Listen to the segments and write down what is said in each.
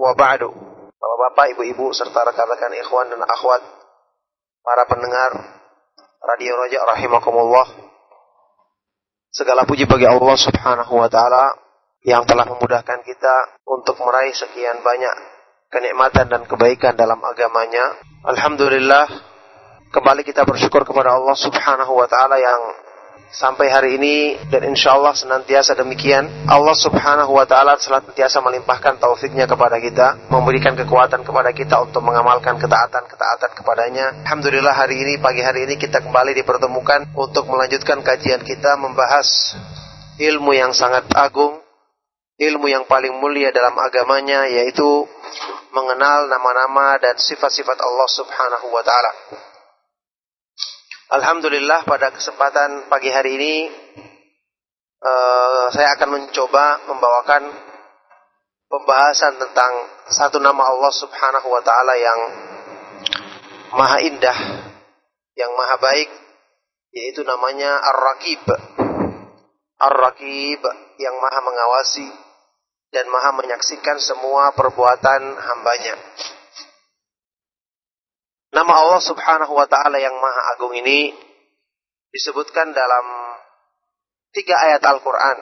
wa ba'du. Bapak-bapak, ibu-ibu, serta rekan-rekan ikhwan dan akhwat, para pendengar Radio Raja rahimakumullah. Segala puji bagi Allah Subhanahu wa taala yang telah memudahkan kita untuk meraih sekian banyak kenikmatan dan kebaikan dalam agamanya. Alhamdulillah, kembali kita bersyukur kepada Allah Subhanahu wa taala yang sampai hari ini dan insya Allah senantiasa demikian. Allah subhanahu wa ta'ala senantiasa melimpahkan taufiknya kepada kita memberikan kekuatan kepada kita untuk mengamalkan ketaatan-ketaatan kepadanya. Alhamdulillah hari ini pagi hari ini kita kembali dipertemukan untuk melanjutkan kajian kita membahas ilmu yang sangat agung ilmu yang paling mulia dalam agamanya yaitu mengenal nama-nama dan sifat-sifat Allah subhanahu wa ta'ala Alhamdulillah pada kesempatan pagi hari ini uh, saya akan mencoba membawakan pembahasan tentang satu nama Allah Subhanahu wa taala yang maha indah, yang maha baik yaitu namanya Ar-Raqib. Ar-Raqib yang maha mengawasi dan maha menyaksikan semua perbuatan hambanya. Nama Allah subhanahu wa ta'ala yang maha agung ini disebutkan dalam tiga ayat Al-Quran.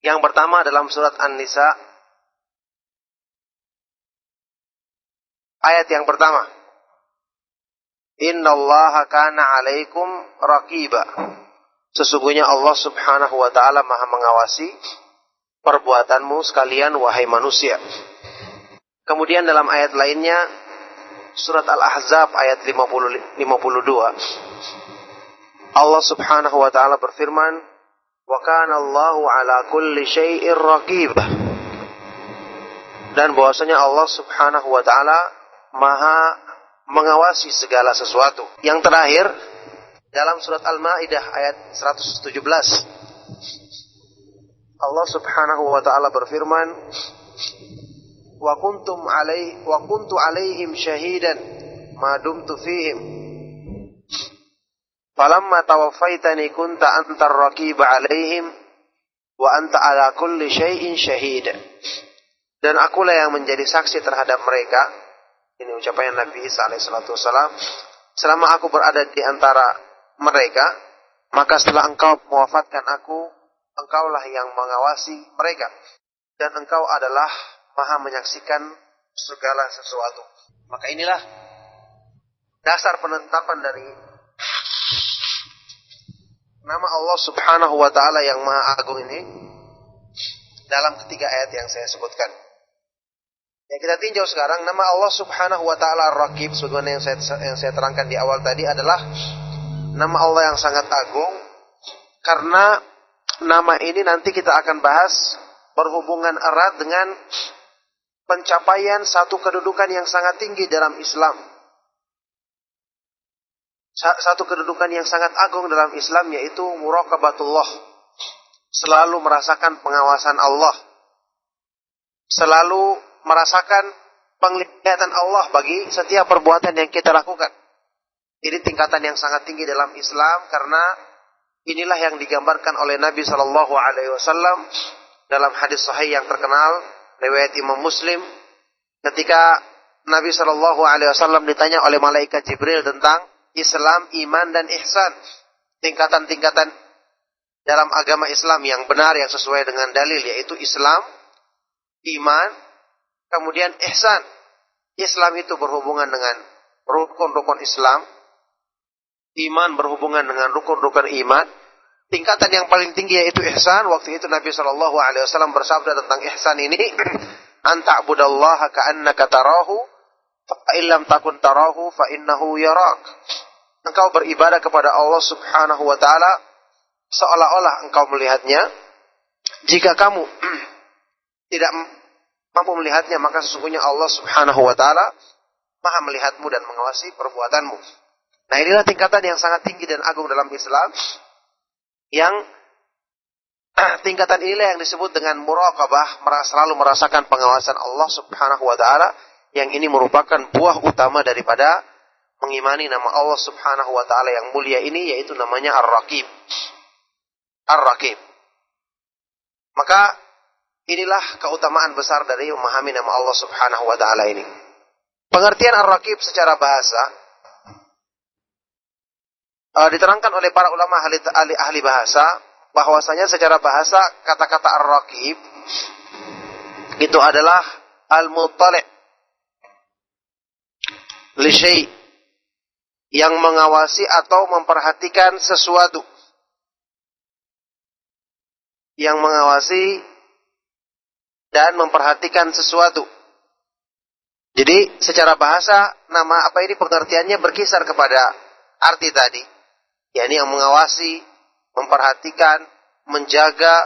Yang pertama dalam surat An-Nisa. Ayat yang pertama. Inna Allah kana alaikum raqiba. Sesungguhnya Allah subhanahu wa ta'ala maha mengawasi perbuatanmu sekalian wahai manusia. Kemudian dalam ayat lainnya surat Al-Ahzab ayat 50, 52 Allah Subhanahu wa taala berfirman wa kana Allahu ala kulli syai'ir raqib. Dan bahwasanya Allah Subhanahu wa taala maha mengawasi segala sesuatu. Yang terakhir dalam surat Al-Maidah ayat 117 Allah Subhanahu wa taala berfirman wa kuntum alaih wa kuntu alaihim syahidan ma dumtu fihim. Falamma tawaffaitani kunta antar raqib alaihim wa anta ala kulli syai'in syahid dan akulah yang menjadi saksi terhadap mereka. Ini ucapan Nabi Isa alaihissalatu wassalam. Selama aku berada di antara mereka maka setelah engkau mewafatkan aku engkaulah yang mengawasi mereka. Dan engkau adalah maha menyaksikan segala sesuatu. Maka inilah dasar penetapan dari nama Allah Subhanahu wa taala yang Maha Agung ini dalam ketiga ayat yang saya sebutkan. Yang kita tinjau sekarang nama Allah Subhanahu wa taala Ar-Raqib sebagaimana yang saya yang saya terangkan di awal tadi adalah nama Allah yang sangat agung karena nama ini nanti kita akan bahas berhubungan erat dengan pencapaian satu kedudukan yang sangat tinggi dalam Islam. Satu kedudukan yang sangat agung dalam Islam yaitu muraqabatullah. Selalu merasakan pengawasan Allah. Selalu merasakan penglihatan Allah bagi setiap perbuatan yang kita lakukan. Ini tingkatan yang sangat tinggi dalam Islam karena inilah yang digambarkan oleh Nabi Shallallahu Alaihi Wasallam dalam hadis sahih yang terkenal riwayat Imam Muslim ketika Nabi Shallallahu Alaihi Wasallam ditanya oleh malaikat Jibril tentang Islam, iman dan ihsan, tingkatan-tingkatan dalam agama Islam yang benar yang sesuai dengan dalil yaitu Islam, iman, kemudian ihsan. Islam itu berhubungan dengan rukun-rukun Islam, iman berhubungan dengan rukun-rukun iman, tingkatan yang paling tinggi yaitu ihsan. Waktu itu Nabi Shallallahu Alaihi Wasallam bersabda tentang ihsan ini, anta budallaha ka'annaka tarahu, fa illam takun tarahu fa innahu yarak. Engkau beribadah kepada Allah Subhanahu wa taala seolah-olah engkau melihatnya. Jika kamu tidak mampu melihatnya, maka sesungguhnya Allah Subhanahu wa taala Maha melihatmu dan mengawasi perbuatanmu. Nah, inilah tingkatan yang sangat tinggi dan agung dalam Islam yang tingkatan inilah yang disebut dengan muraqabah, selalu merasakan pengawasan Allah Subhanahu wa taala yang ini merupakan buah utama daripada mengimani nama Allah Subhanahu wa taala yang mulia ini yaitu namanya Ar-Raqib. Ar-Raqib. Maka inilah keutamaan besar dari memahami nama Allah Subhanahu wa taala ini. Pengertian Ar-Raqib secara bahasa uh, diterangkan oleh para ulama ahli, ahli, ahli bahasa bahwasanya secara bahasa kata-kata ar-raqib itu adalah al-muttali' li yang mengawasi atau memperhatikan sesuatu yang mengawasi dan memperhatikan sesuatu. Jadi secara bahasa nama apa ini pengertiannya berkisar kepada arti tadi yakni yang mengawasi, memperhatikan, menjaga,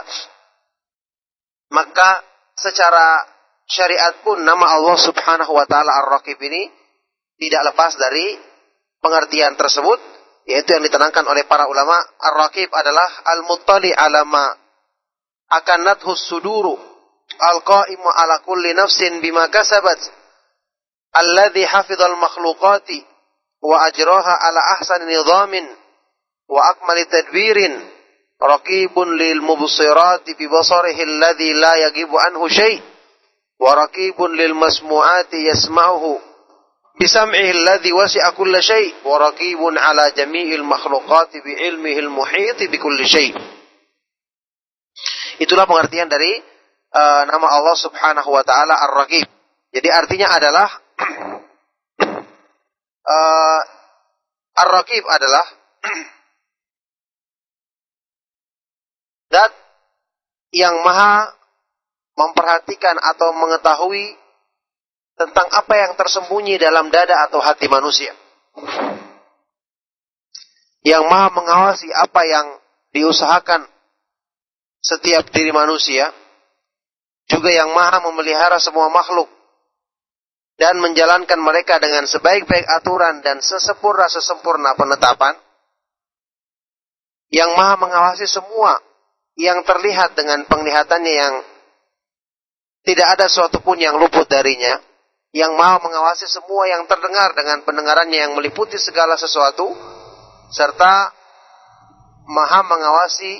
maka secara syariat pun nama Allah Subhanahu wa taala Ar-Raqib ini tidak lepas dari pengertian tersebut yaitu yang ditenangkan oleh para ulama. Ar-Raqib adalah al-muttali ala ma akanathu suduru al-qaimu ala kulli nafsin bima kasabat alladhi hafidhal makhluqati wa ajraha ala ahsani nizamin wa akmali tadbirin raqibun lil mubsirati bi basarihi alladhi la yagibu anhu syai' wa raqibun lil masmu'ati yasma'uhu bi sam'ihi alladhi wasi'a kulla syai' wa raqibun ala jami'il makhluqati bi ilmihi al bi kulli Itulah pengertian dari uh, nama Allah Subhanahu wa taala Ar-Raqib. Jadi artinya adalah uh, Ar-Raqib adalah Dat yang maha memperhatikan atau mengetahui tentang apa yang tersembunyi dalam dada atau hati manusia. Yang maha mengawasi apa yang diusahakan setiap diri manusia. Juga yang maha memelihara semua makhluk. Dan menjalankan mereka dengan sebaik-baik aturan dan sesempurna-sesempurna penetapan. Yang maha mengawasi semua yang terlihat dengan penglihatannya yang tidak ada sesuatu pun yang luput darinya, yang maha mengawasi semua yang terdengar dengan pendengarannya yang meliputi segala sesuatu, serta maha mengawasi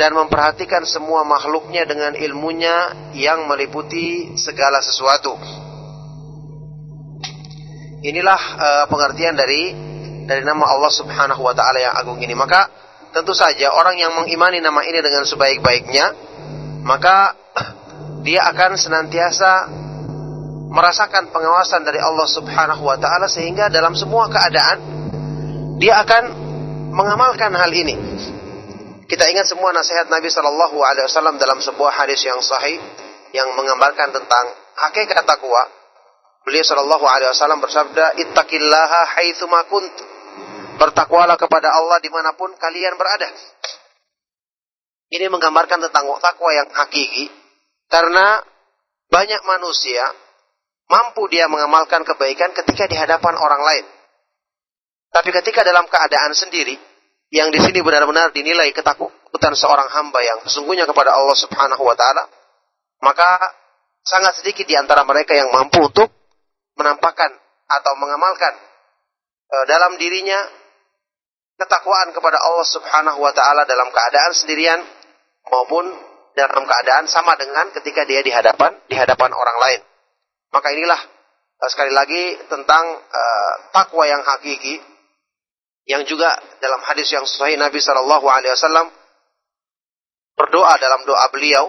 dan memperhatikan semua makhluknya dengan ilmunya yang meliputi segala sesuatu. Inilah uh, pengertian dari dari nama Allah Subhanahu wa taala yang agung ini. Maka tentu saja orang yang mengimani nama ini dengan sebaik-baiknya, maka dia akan senantiasa merasakan pengawasan dari Allah Subhanahu wa taala sehingga dalam semua keadaan dia akan mengamalkan hal ini. Kita ingat semua nasihat Nabi Shallallahu alaihi wasallam dalam sebuah hadis yang sahih yang menggambarkan tentang hakikat takwa. Beliau Shallallahu alaihi wasallam bersabda, "Ittaqillaha haitsu ma Bertakwalah kepada Allah di mana pun kalian berada. Ini menggambarkan tentang takwa yang hakiki. Karena banyak manusia mampu dia mengamalkan kebaikan ketika di hadapan orang lain. Tapi ketika dalam keadaan sendiri, yang di sini benar-benar dinilai ketakutan seorang hamba yang sesungguhnya kepada Allah Subhanahu wa taala, maka sangat sedikit di antara mereka yang mampu untuk menampakkan atau mengamalkan e, dalam dirinya ketakwaan kepada Allah Subhanahu wa taala dalam keadaan sendirian maupun dalam keadaan sama dengan ketika dia di hadapan di hadapan orang lain. Maka inilah e, sekali lagi tentang uh, takwa yang hakiki yang juga dalam hadis yang sahih Nabi Shallallahu alaihi wasallam berdoa dalam doa beliau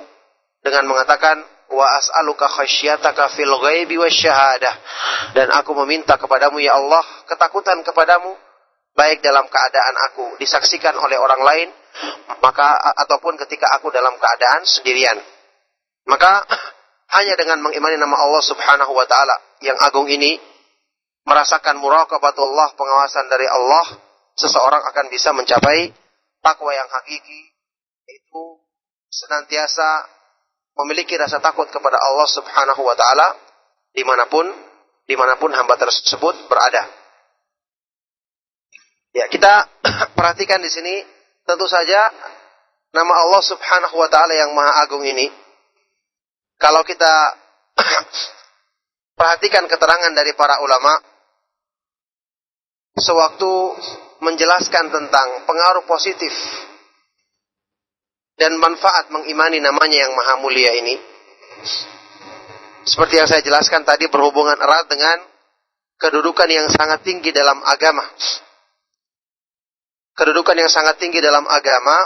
dengan mengatakan wa as'aluka khasyataka fil ghaibi wasyahadah dan aku meminta kepadamu ya Allah ketakutan kepadamu baik dalam keadaan aku disaksikan oleh orang lain maka ataupun ketika aku dalam keadaan sendirian maka hanya dengan mengimani nama Allah Subhanahu wa taala yang agung ini merasakan muraqabatullah pengawasan dari Allah seseorang akan bisa mencapai takwa yang hakiki itu senantiasa memiliki rasa takut kepada Allah Subhanahu wa taala di mana pun di mana pun hamba tersebut berada. Ya, kita perhatikan di sini tentu saja nama Allah Subhanahu wa taala yang Maha Agung ini kalau kita perhatikan keterangan dari para ulama sewaktu menjelaskan tentang pengaruh positif dan manfaat mengimani namanya yang maha mulia ini. Seperti yang saya jelaskan tadi berhubungan erat dengan kedudukan yang sangat tinggi dalam agama. Kedudukan yang sangat tinggi dalam agama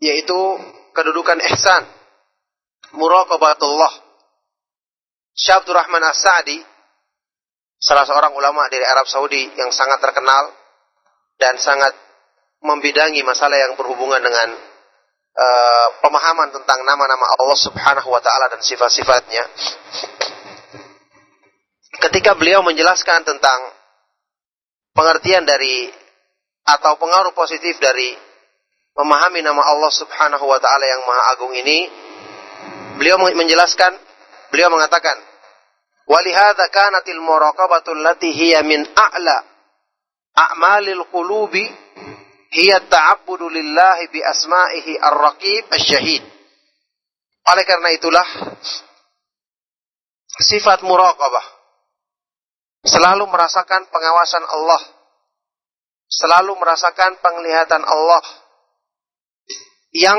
yaitu kedudukan ihsan, muraqabatullah. Syabdur Rahman As-Sa'di salah seorang ulama dari Arab Saudi yang sangat terkenal dan sangat membidangi masalah yang berhubungan dengan uh, pemahaman tentang nama-nama Allah Subhanahu wa taala dan sifat-sifatnya. Ketika beliau menjelaskan tentang pengertian dari atau pengaruh positif dari memahami nama Allah Subhanahu wa taala yang Maha Agung ini, beliau menjelaskan, beliau mengatakan, "Walihada kanatil muraqabatu allati hiya min a'la a'malil qulubi hiya ta'abbudu lillahi bi asma'ihi ar-raqib asy-syahid. Oleh karena itulah sifat muraqabah selalu merasakan pengawasan Allah, selalu merasakan penglihatan Allah yang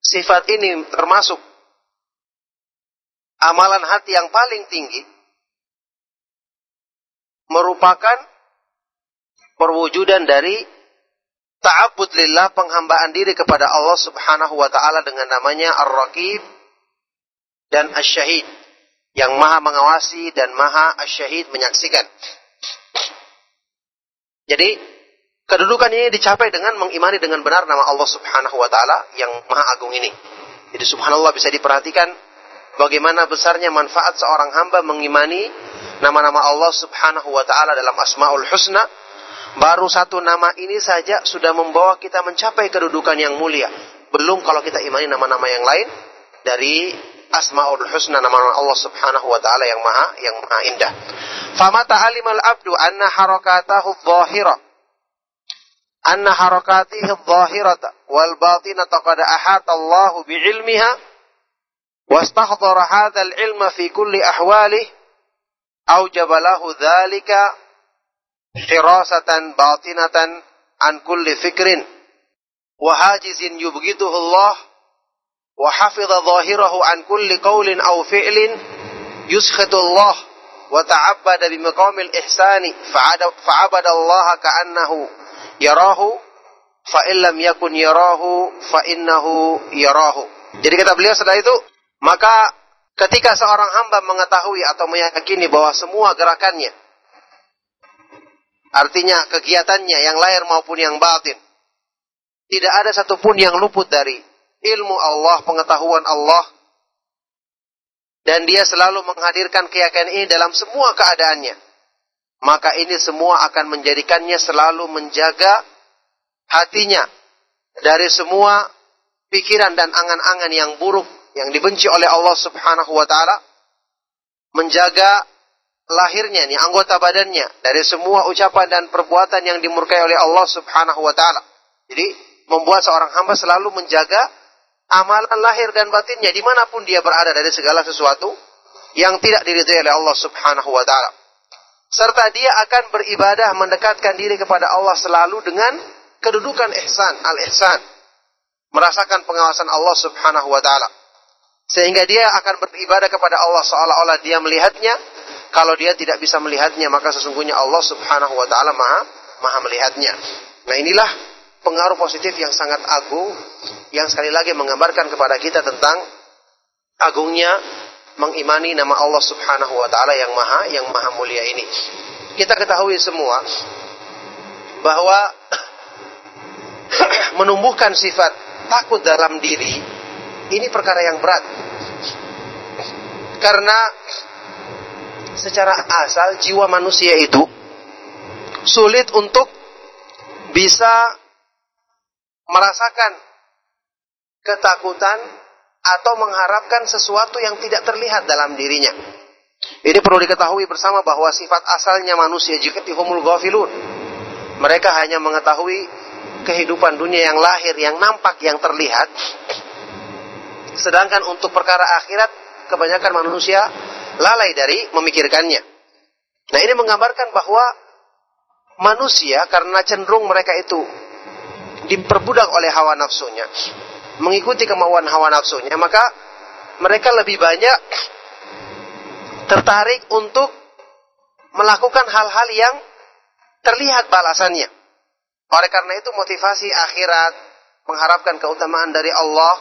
sifat ini termasuk amalan hati yang paling tinggi merupakan perwujudan dari ta'abbud lillah penghambaan diri kepada Allah Subhanahu wa taala dengan namanya Ar-Raqib dan Asy-Syahid yang Maha mengawasi dan Maha Asy-Syahid menyaksikan. Jadi kedudukan ini dicapai dengan mengimani dengan benar nama Allah Subhanahu wa taala yang Maha Agung ini. Jadi subhanallah bisa diperhatikan bagaimana besarnya manfaat seorang hamba mengimani nama-nama Allah Subhanahu wa taala dalam Asmaul Husna Baru satu nama ini saja sudah membawa kita mencapai kedudukan yang mulia. Belum kalau kita imani nama-nama yang lain dari Asmaul Husna nama-nama Allah Subhanahu wa taala yang maha yang maha indah. Famata alimal abdu anna harakatahu dhahira anna harakatihi dhahirata wal batinata qad ahata Allah bi'ilmiha واستحضر هذا العلم في كل أحواله أوجب له ذلك hirasatan batinatan an kulli fikrin wa hajizin yubghituhu Allah wa hafidha zahirahu an kulli qawlin aw fi'lin Allah wa ta'abbada bi maqamil ihsani fa'abada Allah ka'annahu yarahu fa illam yakun yarahu fa yarahu jadi kata beliau setelah itu maka ketika seorang hamba mengetahui atau meyakini bahwa semua gerakannya Artinya kegiatannya yang lahir maupun yang batin. Tidak ada satupun yang luput dari ilmu Allah, pengetahuan Allah. Dan dia selalu menghadirkan keyakinan ini dalam semua keadaannya. Maka ini semua akan menjadikannya selalu menjaga hatinya dari semua pikiran dan angan-angan yang buruk yang dibenci oleh Allah Subhanahu wa taala menjaga lahirnya nih anggota badannya dari semua ucapan dan perbuatan yang dimurkai oleh Allah Subhanahu wa taala. Jadi membuat seorang hamba selalu menjaga amalan lahir dan batinnya di mana pun dia berada dari segala sesuatu yang tidak diridhai oleh Allah Subhanahu wa taala. Serta dia akan beribadah mendekatkan diri kepada Allah selalu dengan kedudukan ihsan, al-ihsan. Merasakan pengawasan Allah Subhanahu wa taala. Sehingga dia akan beribadah kepada Allah seolah-olah dia melihatnya. Kalau dia tidak bisa melihatnya, maka sesungguhnya Allah Subhanahu wa taala Maha Maha melihatnya. Nah, inilah pengaruh positif yang sangat agung yang sekali lagi menggambarkan kepada kita tentang agungnya mengimani nama Allah Subhanahu wa taala yang maha yang maha mulia ini. Kita ketahui semua bahwa menumbuhkan sifat takut dalam diri ini perkara yang berat. Karena secara asal jiwa manusia itu sulit untuk bisa merasakan ketakutan atau mengharapkan sesuatu yang tidak terlihat dalam dirinya. Ini perlu diketahui bersama bahwa sifat asalnya manusia jika dihumul ghafilun. Mereka hanya mengetahui kehidupan dunia yang lahir, yang nampak, yang terlihat. Sedangkan untuk perkara akhirat, kebanyakan manusia lalai dari memikirkannya. Nah ini menggambarkan bahwa manusia karena cenderung mereka itu diperbudak oleh hawa nafsunya, mengikuti kemauan hawa nafsunya, maka mereka lebih banyak tertarik untuk melakukan hal-hal yang terlihat balasannya. Oleh karena itu motivasi akhirat, mengharapkan keutamaan dari Allah,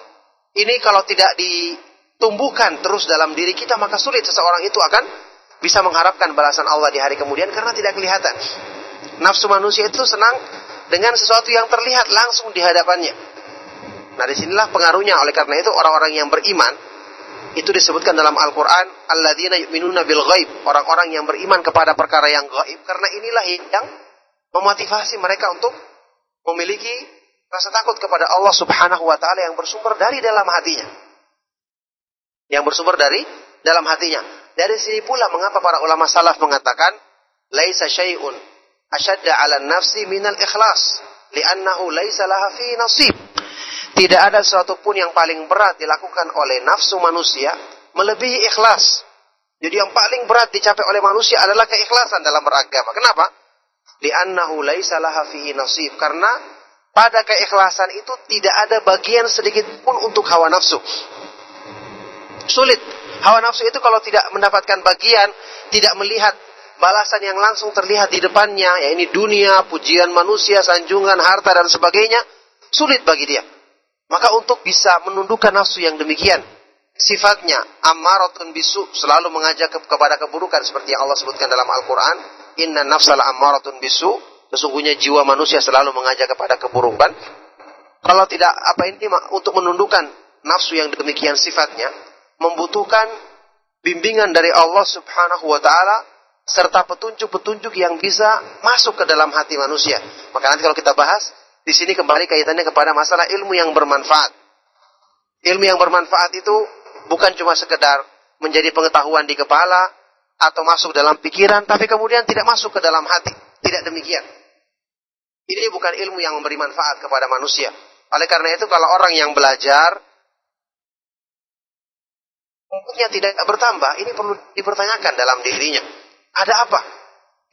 ini kalau tidak ditumbuhkan terus dalam diri kita, maka sulit seseorang itu akan bisa mengharapkan balasan Allah di hari kemudian karena tidak kelihatan. Nafsu manusia itu senang dengan sesuatu yang terlihat langsung di hadapannya. Nah di sinilah pengaruhnya. Oleh karena itu orang-orang yang beriman itu disebutkan dalam Al-Quran alladzina yu'minuna bil ghaib orang-orang yang beriman kepada perkara yang gaib karena inilah yang memotivasi mereka untuk memiliki rasa takut kepada Allah Subhanahu wa taala yang bersumber dari dalam hatinya yang bersumber dari dalam hatinya dari sini pula mengapa para ulama salaf mengatakan laisa syai'un ashadda 'ala nafsi minal ikhlas li'annahu laisa laha fi nasib tidak ada sesuatu pun yang paling berat dilakukan oleh nafsu manusia melebihi ikhlas. Jadi yang paling berat dicapai oleh manusia adalah keikhlasan dalam beragama. Kenapa? Li'annahu laisa laha fihi nasib. Karena pada keikhlasan itu tidak ada bagian sedikit pun untuk hawa nafsu. Sulit. Hawa nafsu itu kalau tidak mendapatkan bagian, tidak melihat balasan yang langsung terlihat di depannya, ya dunia, pujian manusia, sanjungan, harta dan sebagainya, sulit bagi dia. Maka untuk bisa menundukkan nafsu yang demikian, sifatnya ammaratun bisu selalu mengajak ke, kepada keburukan seperti yang Allah sebutkan dalam Al-Qur'an, inna nafsala ammaratun bisu, sesungguhnya jiwa manusia selalu mengajak kepada keburukan. Kalau tidak apa ini untuk menundukkan nafsu yang demikian sifatnya membutuhkan bimbingan dari Allah Subhanahu wa taala serta petunjuk-petunjuk yang bisa masuk ke dalam hati manusia. Maka nanti kalau kita bahas di sini kembali kaitannya kepada masalah ilmu yang bermanfaat. Ilmu yang bermanfaat itu bukan cuma sekedar menjadi pengetahuan di kepala atau masuk dalam pikiran, tapi kemudian tidak masuk ke dalam hati. Tidak demikian. Ini bukan ilmu yang memberi manfaat kepada manusia. Oleh karena itu kalau orang yang belajar umumnya tidak bertambah, ini perlu dipertanyakan dalam dirinya. Ada apa?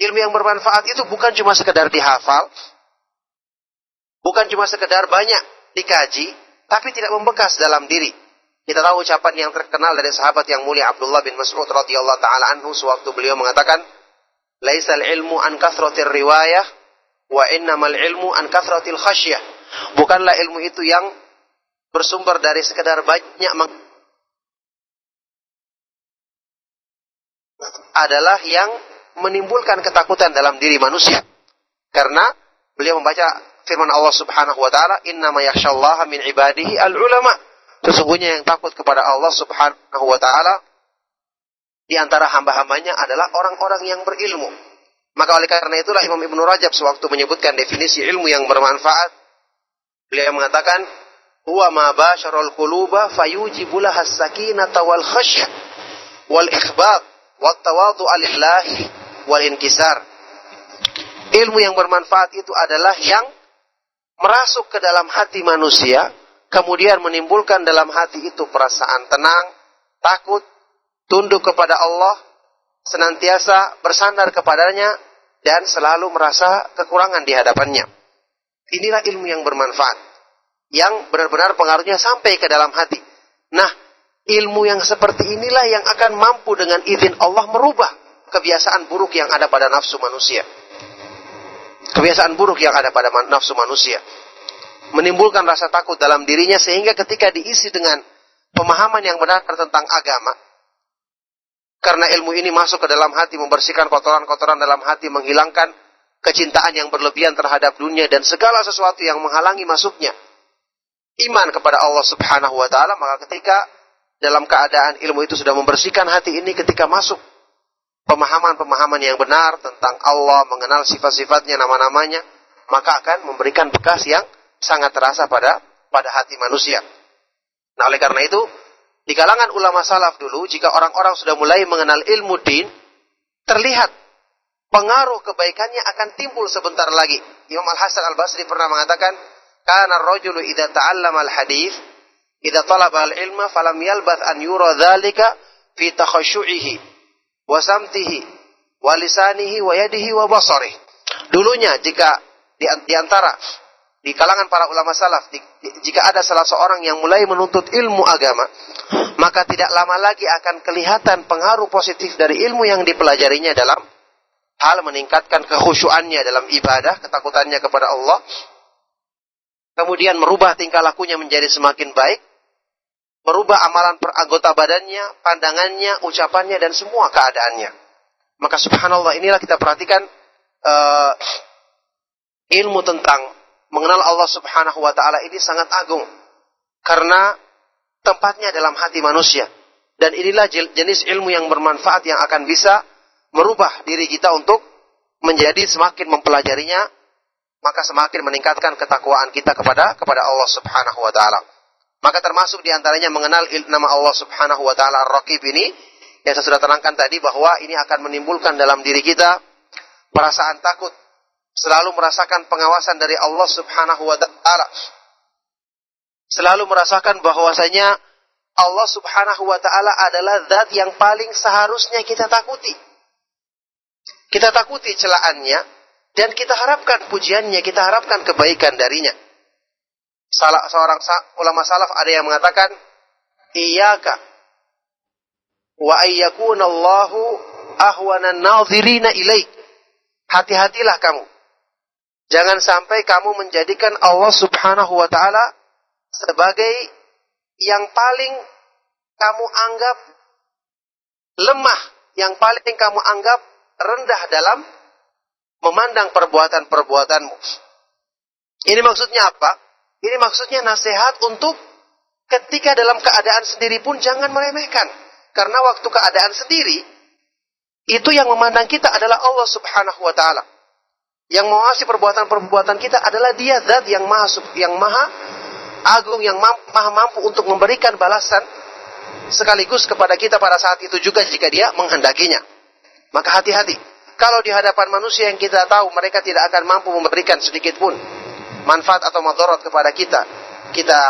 Ilmu yang bermanfaat itu bukan cuma sekedar dihafal, Bukan cuma sekedar banyak dikaji, tapi tidak membekas dalam diri. Kita tahu ucapan yang terkenal dari sahabat yang mulia Abdullah bin Mas'ud radhiyallahu taala anhu sewaktu beliau mengatakan, "Laisal ilmu an kathratir riwayah wa innamal ilmu an kathratil khasyah." Bukanlah ilmu itu yang bersumber dari sekedar banyak adalah yang menimbulkan ketakutan dalam diri manusia. Karena beliau membaca firman Allah Subhanahu wa taala, "Innama min ibadihi al-ulama." Sesungguhnya yang takut kepada Allah Subhanahu wa taala di antara hamba-hambanya adalah orang-orang yang berilmu. Maka oleh karena itulah Imam Ibnu Rajab sewaktu menyebutkan definisi ilmu yang bermanfaat, beliau mengatakan, "Huwa ma basharul quluba fayujibu laha sakinata wal khasyah wal ikhbat wat tawadhu lillahi wal inkisar." Ilmu yang bermanfaat itu adalah yang merasuk ke dalam hati manusia kemudian menimbulkan dalam hati itu perasaan tenang, takut, tunduk kepada Allah, senantiasa bersandar kepadanya, dan selalu merasa kekurangan di hadapannya. Inilah ilmu yang bermanfaat, yang benar-benar pengaruhnya sampai ke dalam hati. Nah, ilmu yang seperti inilah yang akan mampu dengan izin Allah merubah kebiasaan buruk yang ada pada nafsu manusia. Kebiasaan buruk yang ada pada nafsu manusia menimbulkan rasa takut dalam dirinya sehingga ketika diisi dengan pemahaman yang benar tentang agama karena ilmu ini masuk ke dalam hati membersihkan kotoran-kotoran dalam hati menghilangkan kecintaan yang berlebihan terhadap dunia dan segala sesuatu yang menghalangi masuknya iman kepada Allah Subhanahu wa taala maka ketika dalam keadaan ilmu itu sudah membersihkan hati ini ketika masuk pemahaman-pemahaman yang benar tentang Allah, mengenal sifat-sifatnya, nama-namanya, maka akan memberikan bekas yang sangat terasa pada pada hati manusia. Nah, oleh karena itu, di kalangan ulama salaf dulu, jika orang-orang sudah mulai mengenal ilmu din, terlihat pengaruh kebaikannya akan timbul sebentar lagi. Imam Al-Hasan Al-Basri pernah mengatakan, "Kana ar-rajulu idza ta'allama al-hadis, idza talaba al-ilma falam yalbath an yura dzalika fi wa yadihi wa basarihi." Dulunya jika di antara di kalangan para ulama salaf, di, di, jika ada salah seorang yang mulai menuntut ilmu agama, maka tidak lama lagi akan kelihatan pengaruh positif dari ilmu yang dipelajarinya dalam hal meningkatkan kekhusyuannya dalam ibadah, ketakutannya kepada Allah, kemudian merubah tingkah lakunya menjadi semakin baik, merubah amalan per anggota badannya, pandangannya, ucapannya, dan semua keadaannya. Maka subhanallah inilah kita perhatikan uh, ilmu tentang mengenal Allah Subhanahu wa taala ini sangat agung karena tempatnya dalam hati manusia dan inilah jenis ilmu yang bermanfaat yang akan bisa merubah diri kita untuk menjadi semakin mempelajarinya maka semakin meningkatkan ketakwaan kita kepada kepada Allah Subhanahu wa taala. Maka termasuk di antaranya mengenal nama Allah Subhanahu wa taala Ar-Raqib ini yang saya sudah terangkan tadi bahwa ini akan menimbulkan dalam diri kita perasaan takut selalu merasakan pengawasan dari Allah Subhanahu wa taala. Selalu merasakan bahwasanya Allah Subhanahu wa taala adalah zat yang paling seharusnya kita takuti. Kita takuti celaannya dan kita harapkan pujiannya, kita harapkan kebaikan darinya. Salah seorang ulama salaf ada yang mengatakan, "Iyyaka wa ayyakuna Allahu ahwana nadhirina ilaik." Hati-hatilah kamu Jangan sampai kamu menjadikan Allah Subhanahu wa taala sebagai yang paling kamu anggap lemah, yang paling kamu anggap rendah dalam memandang perbuatan-perbuatanmu. Ini maksudnya apa? Ini maksudnya nasihat untuk ketika dalam keadaan sendiri pun jangan meremehkan. Karena waktu keadaan sendiri, itu yang memandang kita adalah Allah subhanahu wa ta'ala. Yang mengawasi perbuatan-perbuatan kita adalah dia zat yang maha yang maha agung yang maha mampu untuk memberikan balasan sekaligus kepada kita pada saat itu juga jika dia menghendakinya. Maka hati-hati. Kalau di hadapan manusia yang kita tahu mereka tidak akan mampu memberikan sedikit pun manfaat atau madarat kepada kita, kita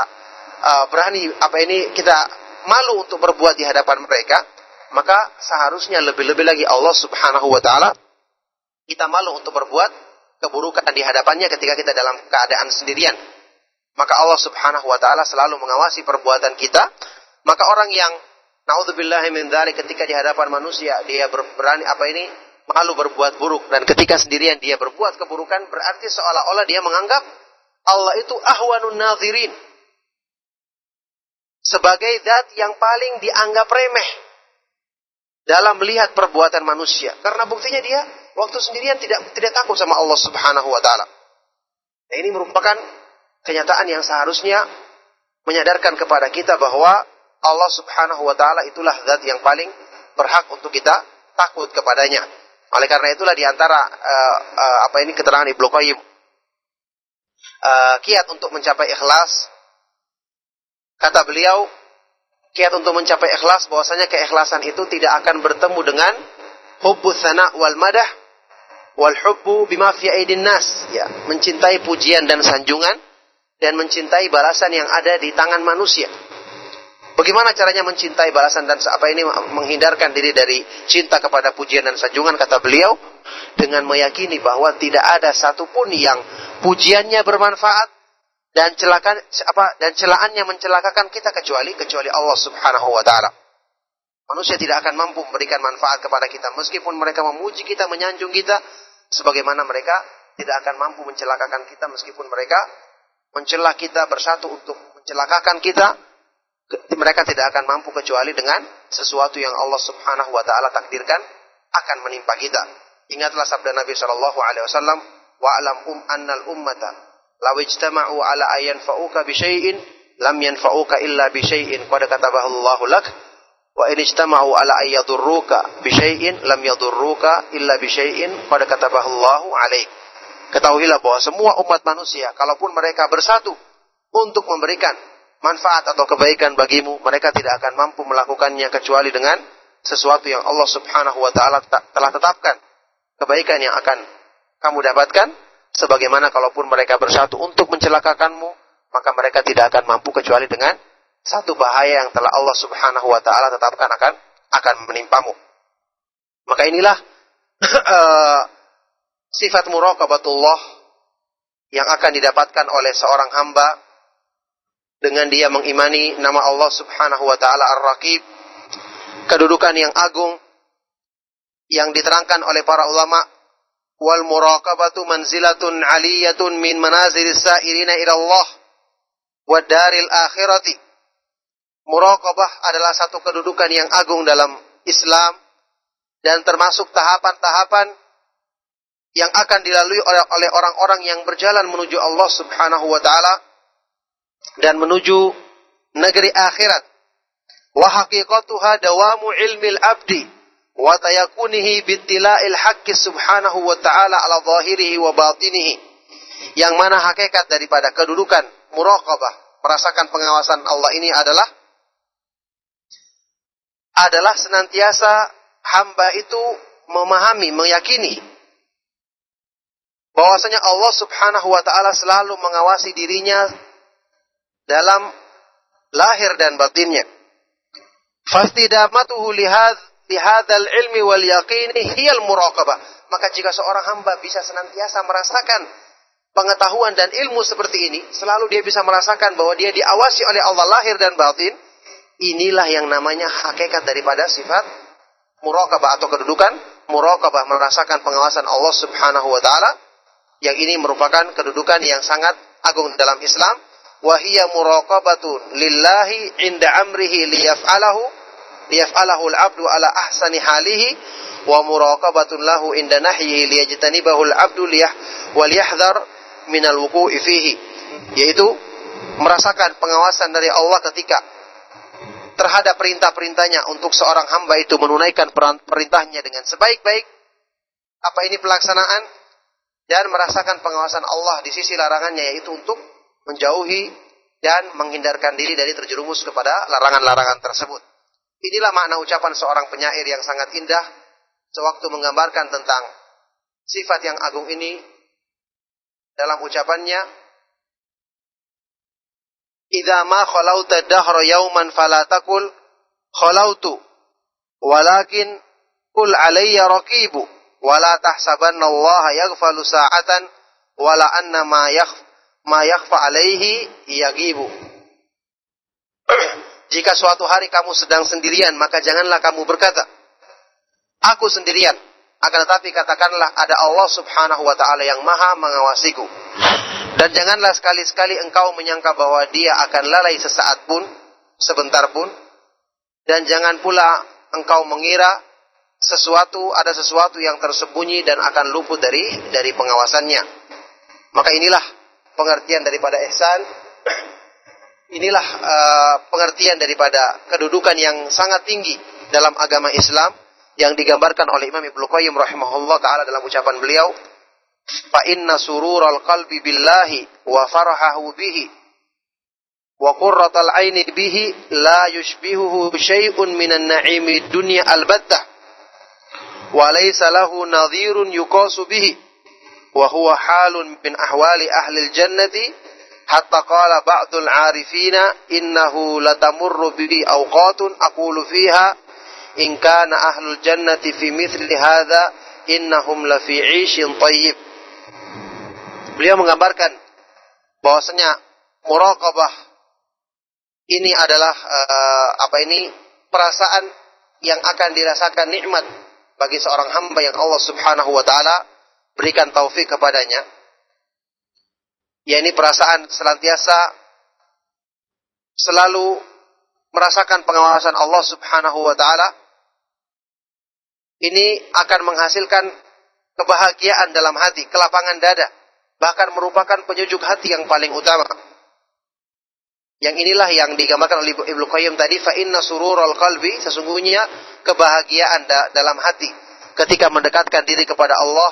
uh, berani apa ini kita malu untuk berbuat di hadapan mereka, maka seharusnya lebih-lebih lagi Allah Subhanahu wa taala kita malu untuk berbuat keburukan di hadapannya ketika kita dalam keadaan sendirian. Maka Allah Subhanahu wa taala selalu mengawasi perbuatan kita. Maka orang yang naudzubillahi min dzalik ketika di hadapan manusia dia berani apa ini malu berbuat buruk dan ketika sendirian dia berbuat keburukan berarti seolah-olah dia menganggap Allah itu ahwanun nadhirin sebagai zat yang paling dianggap remeh dalam melihat perbuatan manusia karena buktinya dia waktu sendirian tidak tidak takut sama Allah Subhanahu wa taala. Nah, ini merupakan kenyataan yang seharusnya menyadarkan kepada kita bahwa Allah Subhanahu wa taala itulah zat yang paling berhak untuk kita takut kepadanya. Oleh karena itulah di antara uh, uh, apa ini keterangan Ibnu Qayyim uh, kiat untuk mencapai ikhlas kata beliau kiat untuk mencapai ikhlas bahwasanya keikhlasan itu tidak akan bertemu dengan hubbus sana wal madah wal hubbu bima fi aidin nas ya mencintai pujian dan sanjungan dan mencintai balasan yang ada di tangan manusia. Bagaimana caranya mencintai balasan dan apa ini menghindarkan diri dari cinta kepada pujian dan sanjungan kata beliau dengan meyakini bahwa tidak ada satupun yang pujiannya bermanfaat dan celakan apa dan celaannya mencelakakan kita kecuali kecuali Allah Subhanahu wa taala. Manusia tidak akan mampu memberikan manfaat kepada kita meskipun mereka memuji kita, menyanjung kita sebagaimana mereka tidak akan mampu mencelakakan kita meskipun mereka mencela kita bersatu untuk mencelakakan kita mereka tidak akan mampu kecuali dengan sesuatu yang Allah Subhanahu wa taala takdirkan akan menimpa kita. Ingatlah sabda Nabi sallallahu alaihi wasallam, "Wa alam um annal ummata law ijtama'u ala ayan fa'uka bi syai'in lam yanfa'uka illa bi syai'in qad katabahu Allahu lak." Wa in ijtama'u ala ayyadurruka bi syai'in lam yadurruka illa bi syai'in qad katabahu Allahu alaik. Ketahuilah bahwa semua umat manusia kalaupun mereka bersatu untuk memberikan manfaat atau kebaikan bagimu, mereka tidak akan mampu melakukannya kecuali dengan sesuatu yang Allah Subhanahu wa taala telah tetapkan. Kebaikan yang akan kamu dapatkan sebagaimana kalaupun mereka bersatu untuk mencelakakanmu, maka mereka tidak akan mampu kecuali dengan satu bahaya yang telah Allah Subhanahu wa taala tetapkan akan akan menimpamu. Maka inilah uh, sifat muraqabatullah yang akan didapatkan oleh seorang hamba dengan dia mengimani nama Allah Subhanahu wa taala Ar-Raqib, kedudukan yang agung yang diterangkan oleh para ulama wal muraqabatu manzilatun aliyatun min manazilis sairina ila Allah wa daril akhirati. Muraqabah adalah satu kedudukan yang agung dalam Islam dan termasuk tahapan-tahapan yang akan dilalui oleh orang-orang yang berjalan menuju Allah Subhanahu wa taala dan menuju negeri akhirat. Wa haqiqatuha dawamu ilmil abdi wa tayakunihi bittila'il haqqi subhanahu wa ta'ala ala zahirihi wa batinihi. Yang mana hakikat daripada kedudukan muraqabah, merasakan pengawasan Allah ini adalah adalah senantiasa hamba itu memahami, meyakini bahwasanya Allah Subhanahu wa taala selalu mengawasi dirinya dalam lahir dan batinnya. Fastidamatuhu lihad lihadzal ilmi wal yaqini hiyal muraqabah. Maka jika seorang hamba bisa senantiasa merasakan pengetahuan dan ilmu seperti ini, selalu dia bisa merasakan bahwa dia diawasi oleh Allah lahir dan batin, inilah yang namanya hakikat daripada sifat muraqabah atau kedudukan muraqabah merasakan pengawasan Allah Subhanahu wa taala yang ini merupakan kedudukan yang sangat agung dalam Islam wahiyya muraqabatun lillahi inda amrihi liyaf'alahu liyaf'alahu al-'abdu ala ahsani halihi wa muraqabatun lahu inda nahyihi liyajtanibahu al-'abdu liyah yahdhar min al-wuqu'i fihi. Yaitu merasakan pengawasan dari Allah ketika terhadap perintah-perintahnya untuk seorang hamba itu menunaikan perintahnya dengan sebaik-baik. Apa ini pelaksanaan? Dan merasakan pengawasan Allah di sisi larangannya yaitu untuk menjauhi dan menghindarkan diri dari terjerumus kepada larangan-larangan tersebut. Inilah makna ucapan seorang penyair yang sangat indah sewaktu menggambarkan tentang sifat yang agung ini dalam ucapannya Idza ma khalauta dahra yauman fala taqul khalautu walakin kul alayya raqibu wala tahsabanna Allah yaghfalu sa'atan wala anna ma yakhfa ma yakhfa alaihi yagibu. Jika suatu hari kamu sedang sendirian, maka janganlah kamu berkata, Aku sendirian. Akan tetapi katakanlah ada Allah subhanahu wa ta'ala yang maha mengawasiku. Dan janganlah sekali-sekali engkau menyangka bahwa dia akan lalai sesaat pun, sebentar pun. Dan jangan pula engkau mengira sesuatu, ada sesuatu yang tersembunyi dan akan luput dari dari pengawasannya. Maka inilah pengertian daripada ihsan. Inilah uh, pengertian daripada kedudukan yang sangat tinggi dalam agama Islam yang digambarkan oleh Imam Ibnu Qayyim rahimahullah taala dalam ucapan beliau fa inna surural qalbi billahi wa farahahu bihi wa qurratal aini bihi la yushbihuhu syai'un minan na'imi dunya albattah wa laysa lahu nadhirun yuqasu bihi wa huwa halun min ahwali ahli jannati hatta qala ba'dul arifina innahu latamurru bi awqatun aqulu fiha in kana ahlul jannati fi mithli hadha innahum la fi 'ishin thayyib beliau menggambarkan bahwasanya muraqabah ini adalah uh, apa ini perasaan yang akan dirasakan nikmat bagi seorang hamba yang Allah Subhanahu wa taala berikan taufik kepadanya. Ya ini perasaan senantiasa selalu merasakan pengawasan Allah Subhanahu wa taala. Ini akan menghasilkan kebahagiaan dalam hati, kelapangan dada, bahkan merupakan penyejuk hati yang paling utama. Yang inilah yang digambarkan oleh Ibnu Qayyim tadi fa inna sururul qalbi sesungguhnya kebahagiaan da dalam hati ketika mendekatkan diri kepada Allah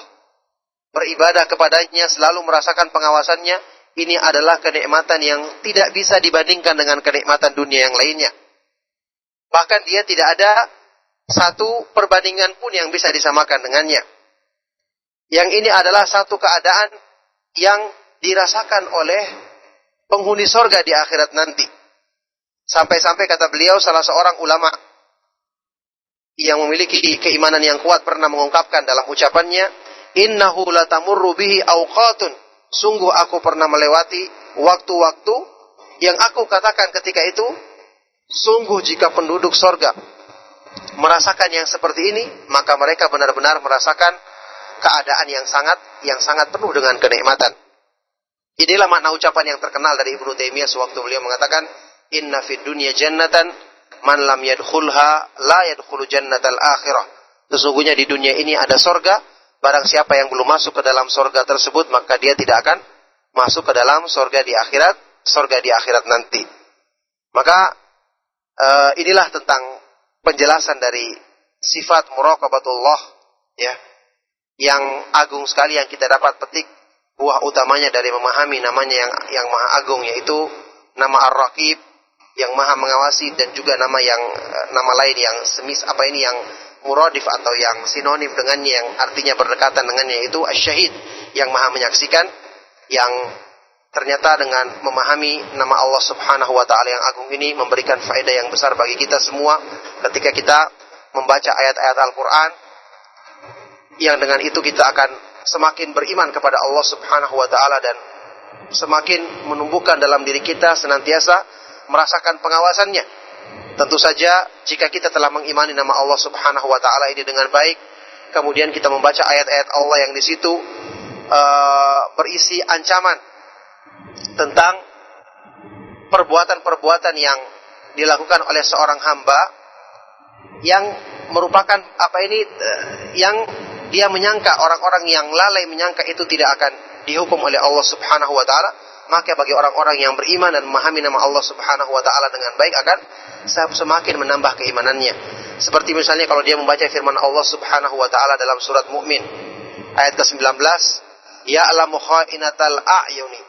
beribadah kepadanya selalu merasakan pengawasannya ini adalah kenikmatan yang tidak bisa dibandingkan dengan kenikmatan dunia yang lainnya. Bahkan dia tidak ada satu perbandingan pun yang bisa disamakan dengannya. Yang ini adalah satu keadaan yang dirasakan oleh penghuni sorga di akhirat nanti. Sampai-sampai kata beliau salah seorang ulama yang memiliki keimanan yang kuat pernah mengungkapkan dalam ucapannya, Innahu latamurru bihi awqatun. Sungguh aku pernah melewati waktu-waktu yang aku katakan ketika itu, sungguh jika penduduk sorga merasakan yang seperti ini, maka mereka benar-benar merasakan keadaan yang sangat yang sangat penuh dengan kenikmatan. Inilah makna ucapan yang terkenal dari Ibnu Taimiyah sewaktu beliau mengatakan, "Inna fid dunya jannatan man lam yadkhulha la yadkhulu jannatal akhirah." Sesungguhnya di dunia ini ada sorga, barang siapa yang belum masuk ke dalam sorga tersebut, maka dia tidak akan masuk ke dalam sorga di akhirat, sorga di akhirat nanti. Maka uh, inilah tentang penjelasan dari sifat muraqabatullah ya yang agung sekali yang kita dapat petik buah utamanya dari memahami namanya yang yang maha agung yaitu nama Ar-Raqib yang maha mengawasi dan juga nama yang eh, nama lain yang semis apa ini yang muradif atau yang sinonim dengannya yang artinya berdekatan dengannya itu asyahid yang maha menyaksikan yang ternyata dengan memahami nama Allah Subhanahu wa taala yang agung ini memberikan faedah yang besar bagi kita semua ketika kita membaca ayat-ayat Al-Qur'an yang dengan itu kita akan semakin beriman kepada Allah Subhanahu wa taala dan semakin menumbuhkan dalam diri kita senantiasa merasakan pengawasannya. Tentu saja jika kita telah mengimani nama Allah Subhanahu wa taala ini dengan baik, kemudian kita membaca ayat-ayat Allah yang di situ uh, berisi ancaman tentang perbuatan-perbuatan yang dilakukan oleh seorang hamba yang merupakan apa ini uh, yang dia menyangka orang-orang yang lalai menyangka itu tidak akan dihukum oleh Allah Subhanahu wa taala, maka bagi orang-orang yang beriman dan memahami nama Allah Subhanahu wa taala dengan baik akan semakin menambah keimanannya. Seperti misalnya kalau dia membaca firman Allah Subhanahu wa taala dalam surat Mukmin ayat ke-19, "Ya'lamu kha'inatal a'yuni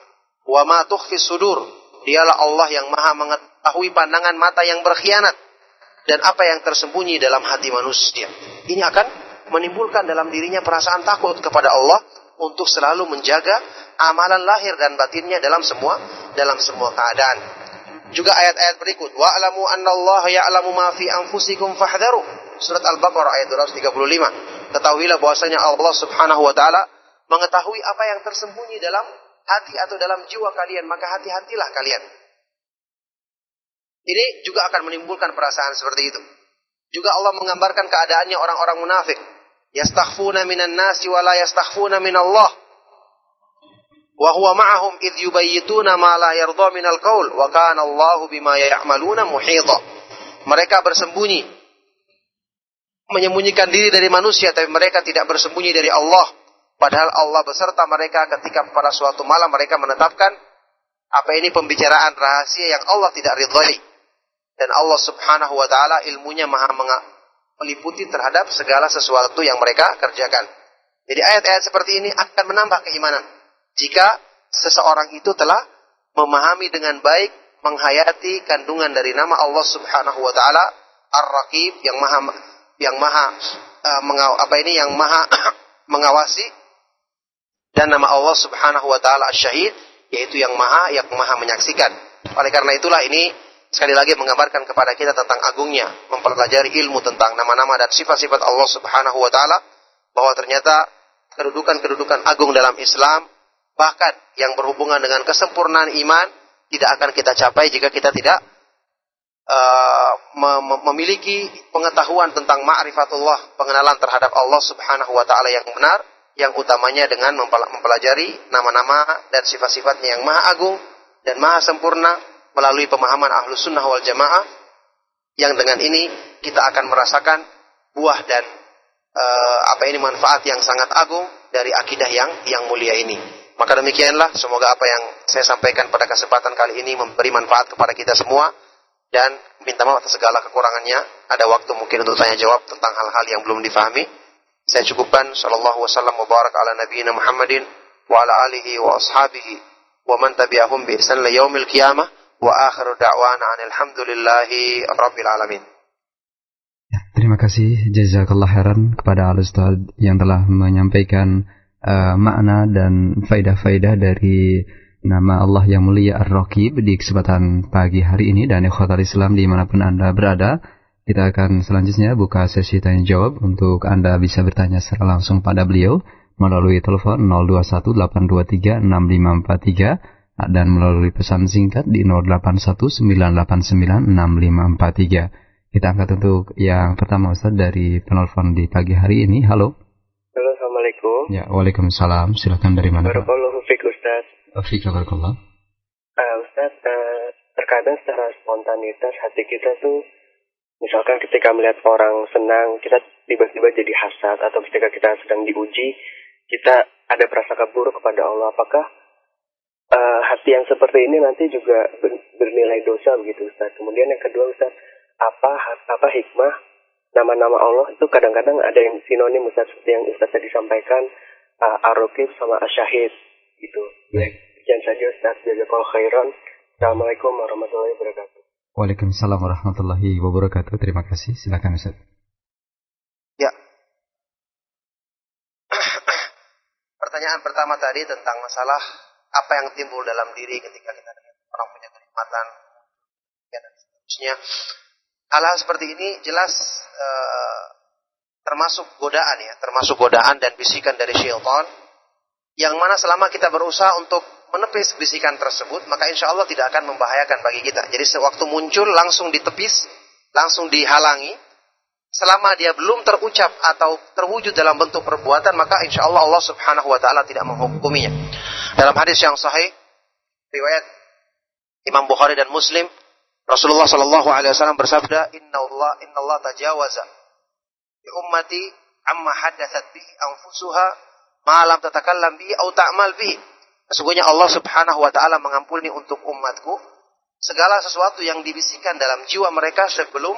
wa ma tukhfi sudur." Dialah Allah yang Maha mengetahui pandangan mata yang berkhianat dan apa yang tersembunyi dalam hati manusia. Ini akan menimbulkan dalam dirinya perasaan takut kepada Allah untuk selalu menjaga amalan lahir dan batinnya dalam semua dalam semua keadaan. Juga ayat-ayat berikut, wa alamu annallaha ya'lamu ma fi anfusikum fahdharu. Surat Al-Baqarah ayat 235. Ketahuilah bahwasanya Allah Subhanahu wa taala mengetahui apa yang tersembunyi dalam hati atau dalam jiwa kalian, maka hati-hatilah kalian. Ini juga akan menimbulkan perasaan seperti itu. Juga Allah menggambarkan keadaannya orang-orang munafik yastakhfuna minan nasi wa la yastakhfuna min Allah wa huwa ma'ahum idh yubayyituna ma la yarda minal qaul wa kana Allahu bima ya'maluna muhita mereka bersembunyi. Menyembunyikan diri dari manusia tapi mereka tidak bersembunyi dari Allah. Padahal Allah beserta mereka ketika pada suatu malam mereka menetapkan apa ini pembicaraan rahasia yang Allah tidak ridhai dan Allah Subhanahu wa taala ilmunya maha meliputi terhadap segala sesuatu yang mereka kerjakan. Jadi ayat-ayat seperti ini akan menambah keimanan jika seseorang itu telah memahami dengan baik, menghayati kandungan dari nama Allah Subhanahu wa taala Ar-Raqib yang maha yang maha uh, apa ini yang maha mengawasi dan nama Allah Subhanahu wa taala Asy-Syahid yaitu yang maha yang maha menyaksikan. Oleh karena itulah ini sekali lagi menggambarkan kepada kita tentang agungnya mempelajari ilmu tentang nama-nama dan sifat-sifat Allah Subhanahu wa taala bahwa ternyata kedudukan-kedudukan agung dalam Islam bahkan yang berhubungan dengan kesempurnaan iman tidak akan kita capai jika kita tidak uh, memiliki pengetahuan tentang ma'rifatullah, pengenalan terhadap Allah Subhanahu wa taala yang benar yang utamanya dengan mempelajari nama-nama dan sifat-sifatnya yang maha agung dan maha sempurna melalui pemahaman ahlu sunnah wal jamaah yang dengan ini kita akan merasakan buah dan uh, apa ini manfaat yang sangat agung dari akidah yang yang mulia ini. Maka demikianlah semoga apa yang saya sampaikan pada kesempatan kali ini memberi manfaat kepada kita semua dan minta maaf atas segala kekurangannya. Ada waktu mungkin untuk tanya jawab tentang hal-hal yang belum difahami. Saya cukupkan sallallahu wasallam wa barak ala nabiyina Muhammadin wa ala alihi wa ashabihi wa man tabi'ahum bi ihsan yaumil qiyamah wa akhiru rabbil alamin. Ya, terima kasih jazakallah khairan kepada Al yang telah menyampaikan uh, makna dan faidah-faidah dari nama Allah yang mulia Ar-Raqib di kesempatan pagi hari ini dan ikhwatal Islam di mana pun Anda berada. Kita akan selanjutnya buka sesi tanya jawab untuk Anda bisa bertanya secara langsung pada beliau melalui telepon 0218236543 dan melalui pesan singkat di 0819896543. Kita angkat untuk yang pertama Ustaz dari penelpon di pagi hari ini. Halo. Halo, Assalamualaikum. Ya, Waalaikumsalam. Silakan dari mana? Barakallahu fiik Ustaz. Fiik barakallah. Uh, Ustaz, uh, terkadang secara spontanitas hati kita tuh Misalkan ketika melihat orang senang, kita tiba-tiba jadi hasad, atau ketika kita sedang diuji, kita ada prasangka buruk kepada Allah. Apakah uh, hati yang seperti ini nanti juga bernilai dosa begitu Ustaz? Kemudian yang kedua Ustaz, apa apa hikmah nama-nama Allah itu kadang-kadang ada yang sinonim Ustaz seperti yang Ustaz tadi sampaikan uh, Ar-Raqib sama Asyahid gitu. Baik. Sekian saja Ustaz. Jazakallahu khairan. Assalamualaikum warahmatullahi wabarakatuh. Waalaikumsalam warahmatullahi wabarakatuh. Terima kasih. Silakan Ustaz. Ya. Pertanyaan pertama tadi tentang masalah apa yang timbul dalam diri ketika kita dengan orang punya kenikmatan ya, dan seterusnya. Hal-hal seperti ini jelas uh, termasuk godaan ya, termasuk godaan dan bisikan dari syaitan yang mana selama kita berusaha untuk menepis bisikan tersebut, maka insya Allah tidak akan membahayakan bagi kita. Jadi sewaktu muncul langsung ditepis, langsung dihalangi. Selama dia belum terucap atau terwujud dalam bentuk perbuatan, maka insya Allah Allah subhanahu wa ta'ala tidak menghukuminya. Dalam hadis yang sahih, riwayat Imam Bukhari dan Muslim, Rasulullah Shallallahu Alaihi Wasallam bersabda, Inna Allah, Inna Allah tajawaza bi ummati amma hadathat bihi anfusuha ma lam tatakallam bihi au ta'mal bihi Sesungguhnya Allah Subhanahu wa taala mengampuni untuk umatku segala sesuatu yang dibisikkan dalam jiwa mereka sebelum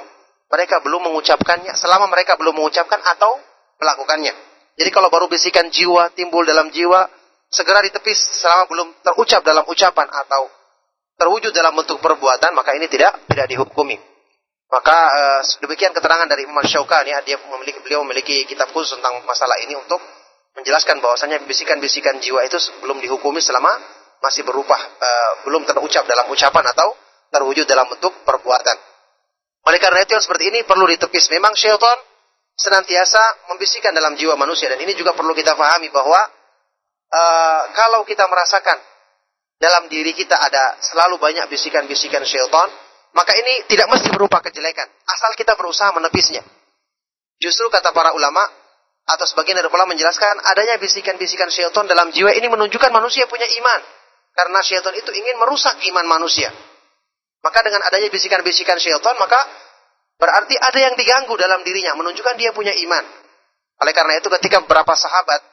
mereka belum mengucapkannya, selama mereka belum mengucapkan atau melakukannya. Jadi kalau baru bisikan jiwa timbul dalam jiwa, segera ditepis selama belum terucap dalam ucapan atau terwujud dalam bentuk perbuatan, maka ini tidak tidak dihukumi. Maka uh, demikian keterangan dari Imam Syaukani, dia memiliki beliau memiliki kitab khusus tentang masalah ini untuk menjelaskan bahwasanya bisikan-bisikan jiwa itu belum dihukumi selama masih berupa uh, belum terucap dalam ucapan atau terwujud dalam bentuk perbuatan. Oleh karena itu yang seperti ini perlu ditepis. Memang syaitan senantiasa membisikkan dalam jiwa manusia dan ini juga perlu kita pahami bahwa uh, kalau kita merasakan dalam diri kita ada selalu banyak bisikan-bisikan syaitan, maka ini tidak mesti berupa kejelekan, asal kita berusaha menepisnya. Justru kata para ulama, atau sebagian dari ulama menjelaskan adanya bisikan-bisikan syaitan dalam jiwa ini menunjukkan manusia punya iman. Karena syaitan itu ingin merusak iman manusia. Maka dengan adanya bisikan-bisikan syaitan, maka berarti ada yang diganggu dalam dirinya, menunjukkan dia punya iman. Oleh karena itu ketika beberapa sahabat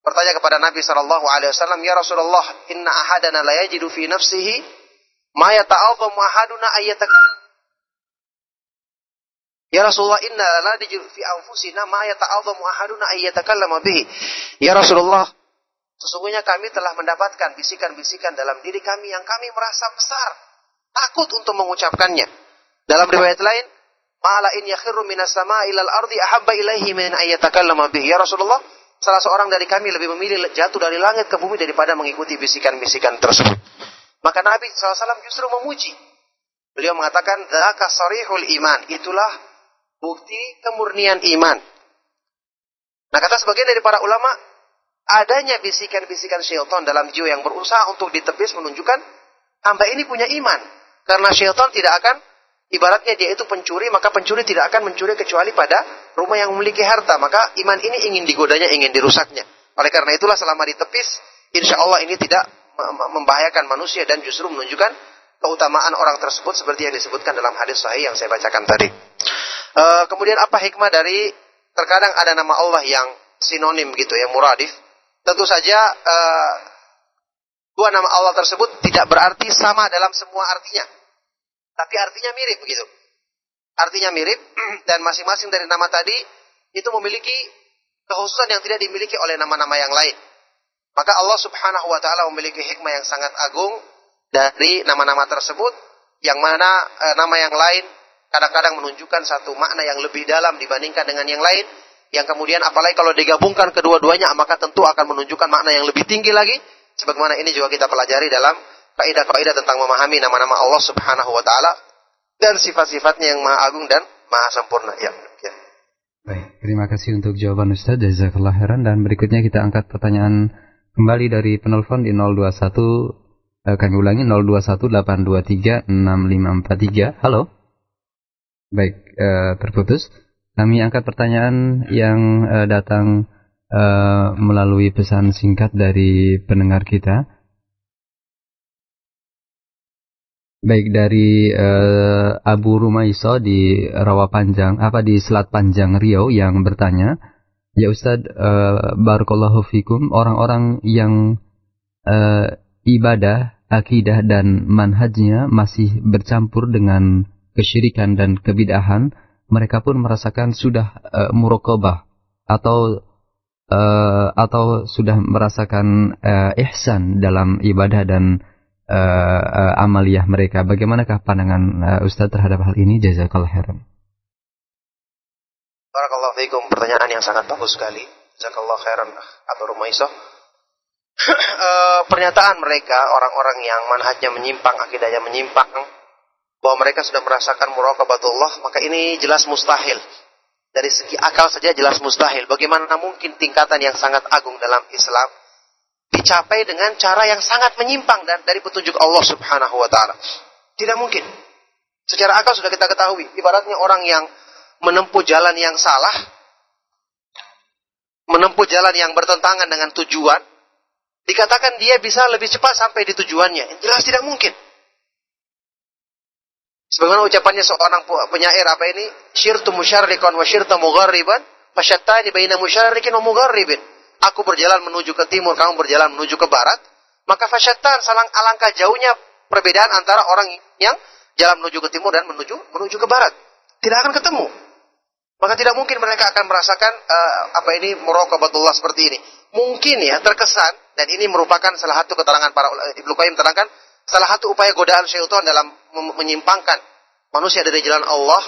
bertanya kepada Nabi Shallallahu Alaihi Wasallam, ya Rasulullah, Inna ahadana la yajidu fi nafsihi ma yata'adhamu ahaduna ayyatakallama Ya Rasulullah inna la dijur fi anfusina ma yata'adhamu ahaduna ayyatakallama bihi. Ya Rasulullah, sesungguhnya kami telah mendapatkan bisikan-bisikan dalam diri kami yang kami merasa besar, takut untuk mengucapkannya. Dalam riwayat lain, ma'ala in yakhiru minas sama'i ilal ardi ahabba ilaihi min ayyatakallama bihi. Ya Rasulullah, salah seorang dari kami lebih memilih jatuh dari langit ke bumi daripada mengikuti bisikan-bisikan tersebut. Maka Nabi SAW justru memuji. Beliau mengatakan, Zaka sarihul iman. Itulah bukti kemurnian iman. Nah kata sebagian dari para ulama, adanya bisikan-bisikan syaitan dalam jiwa yang berusaha untuk ditepis menunjukkan hamba ini punya iman. Karena syaitan tidak akan Ibaratnya dia itu pencuri, maka pencuri tidak akan mencuri kecuali pada rumah yang memiliki harta. Maka iman ini ingin digodanya, ingin dirusaknya. Oleh karena itulah selama ditepis, insya Allah ini tidak membahayakan manusia dan justru menunjukkan keutamaan orang tersebut seperti yang disebutkan dalam hadis sahih yang saya bacakan tadi. E, kemudian apa hikmah dari terkadang ada nama Allah yang sinonim gitu ya, muradif. Tentu saja e, dua nama Allah tersebut tidak berarti sama dalam semua artinya. Tapi artinya mirip begitu. Artinya mirip dan masing-masing dari nama tadi itu memiliki kekhususan yang tidak dimiliki oleh nama-nama yang lain. Maka Allah Subhanahu wa taala memiliki hikmah yang sangat agung dari nama-nama tersebut yang mana e, nama yang lain kadang-kadang menunjukkan satu makna yang lebih dalam dibandingkan dengan yang lain yang kemudian apalagi kalau digabungkan kedua-duanya maka tentu akan menunjukkan makna yang lebih tinggi lagi sebagaimana ini juga kita pelajari dalam kaidah-kaidah tentang memahami nama-nama Allah Subhanahu wa taala dan sifat-sifatnya yang maha agung dan maha sempurna. Ya. ya. Baik, terima kasih untuk jawaban Ustaz. Jazakallah khairan dan berikutnya kita angkat pertanyaan kembali dari penelpon di 021 eh, kami ulangi 0218236543. Halo. Baik, eh, terputus. Kami angkat pertanyaan yang eh, datang eh, melalui pesan singkat dari pendengar kita. Baik dari uh, Abu Rumaiso di Rawa Panjang, apa di Selat Panjang Riau yang bertanya, ya Ustadz, uh, Barakallahu Fikum, orang-orang yang uh, ibadah, akidah dan manhajnya masih bercampur dengan kesyirikan dan kebidahan, mereka pun merasakan sudah uh, murokobah atau uh, atau sudah merasakan uh, ihsan dalam ibadah dan uh, uh, amaliyah mereka. Bagaimanakah pandangan uh, Ustaz terhadap hal ini? Jazakallah khairan. Barakallahu fiikum. Pertanyaan yang sangat bagus sekali. Jazakallah khairan Abu Rumaiso. uh, pernyataan mereka orang-orang yang manhajnya menyimpang, akidahnya menyimpang bahwa mereka sudah merasakan muraqabatullah, maka ini jelas mustahil. Dari segi akal saja jelas mustahil. Bagaimana mungkin tingkatan yang sangat agung dalam Islam dicapai dengan cara yang sangat menyimpang dan dari petunjuk Allah Subhanahu wa taala. Tidak mungkin. Secara akal sudah kita ketahui, ibaratnya orang yang menempuh jalan yang salah, menempuh jalan yang bertentangan dengan tujuan, dikatakan dia bisa lebih cepat sampai di tujuannya. Jelas tidak mungkin. Sebagaimana ucapannya seorang penyair apa ini? Syirtu musyarrikon wa syirtu mugharriban, fasyattani baina musyarrikin wa mugharribin aku berjalan menuju ke timur, kamu berjalan menuju ke barat, maka fasyatan salang alangkah jauhnya perbedaan antara orang yang jalan menuju ke timur dan menuju menuju ke barat. Tidak akan ketemu. Maka tidak mungkin mereka akan merasakan uh, apa ini muraqabatullah seperti ini. Mungkin ya terkesan dan ini merupakan salah satu keterangan para Ibnu Qayyim terangkan salah satu upaya godaan syaitan dalam menyimpangkan manusia dari jalan Allah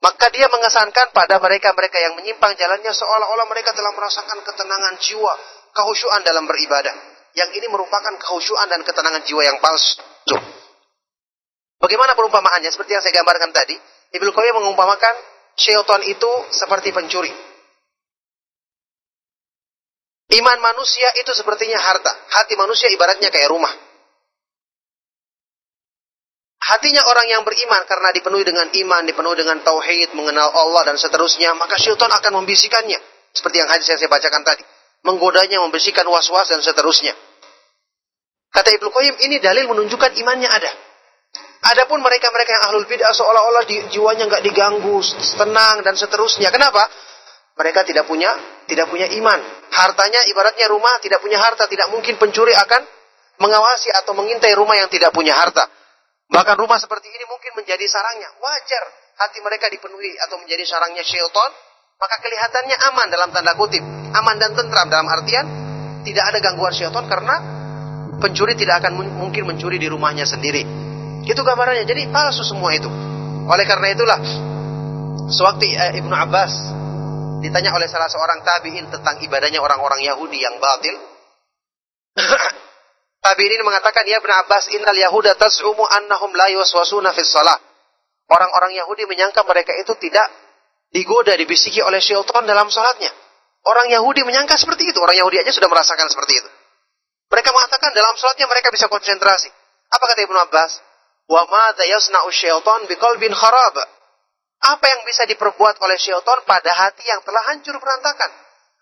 maka dia mengesankan pada mereka-mereka yang menyimpang jalannya seolah-olah mereka telah merasakan ketenangan jiwa, kehusuan dalam beribadah. Yang ini merupakan kehusuan dan ketenangan jiwa yang palsu. Bagaimana perumpamaannya? Seperti yang saya gambarkan tadi, Ibnu Qayyim mengumpamakan syaitan itu seperti pencuri. Iman manusia itu sepertinya harta. Hati manusia ibaratnya kayak rumah. Hatinya orang yang beriman karena dipenuhi dengan iman, dipenuhi dengan tauhid, mengenal Allah dan seterusnya, maka syaitan akan membisikkannya. Seperti yang hadis yang saya bacakan tadi. Menggodanya, membisikkan was-was dan seterusnya. Kata Ibnu Qayyim, ini dalil menunjukkan imannya ada. Adapun mereka-mereka yang ahlul bid'ah seolah-olah jiwanya nggak diganggu, tenang dan seterusnya. Kenapa? Mereka tidak punya tidak punya iman. Hartanya ibaratnya rumah tidak punya harta, tidak mungkin pencuri akan mengawasi atau mengintai rumah yang tidak punya harta. Bahkan rumah seperti ini mungkin menjadi sarangnya. Wajar hati mereka dipenuhi atau menjadi sarangnya syaitan. Maka kelihatannya aman dalam tanda kutip. Aman dan tentram dalam artian tidak ada gangguan syaitan karena pencuri tidak akan mungkin mencuri di rumahnya sendiri. Itu gambarannya. Jadi palsu semua itu. Oleh karena itulah sewaktu eh, Ibnu Abbas ditanya oleh salah seorang tabi'in tentang ibadahnya orang-orang Yahudi yang batil. Tabi'in mengatakan, "Ya Ibn Abbas, innal Yahuda tas'umu annahum la yuwaswasuna fis salah." Orang-orang Yahudi menyangka mereka itu tidak digoda, dibisiki oleh syaitan dalam salatnya. Orang Yahudi menyangka seperti itu. Orang Yahudi aja sudah merasakan seperti itu. Mereka mengatakan dalam salatnya mereka bisa konsentrasi. Apa kata Ibnu Abbas? Wa ma yasna'u syaitan biqalbin kharab. Apa yang bisa diperbuat oleh syaitan pada hati yang telah hancur berantakan?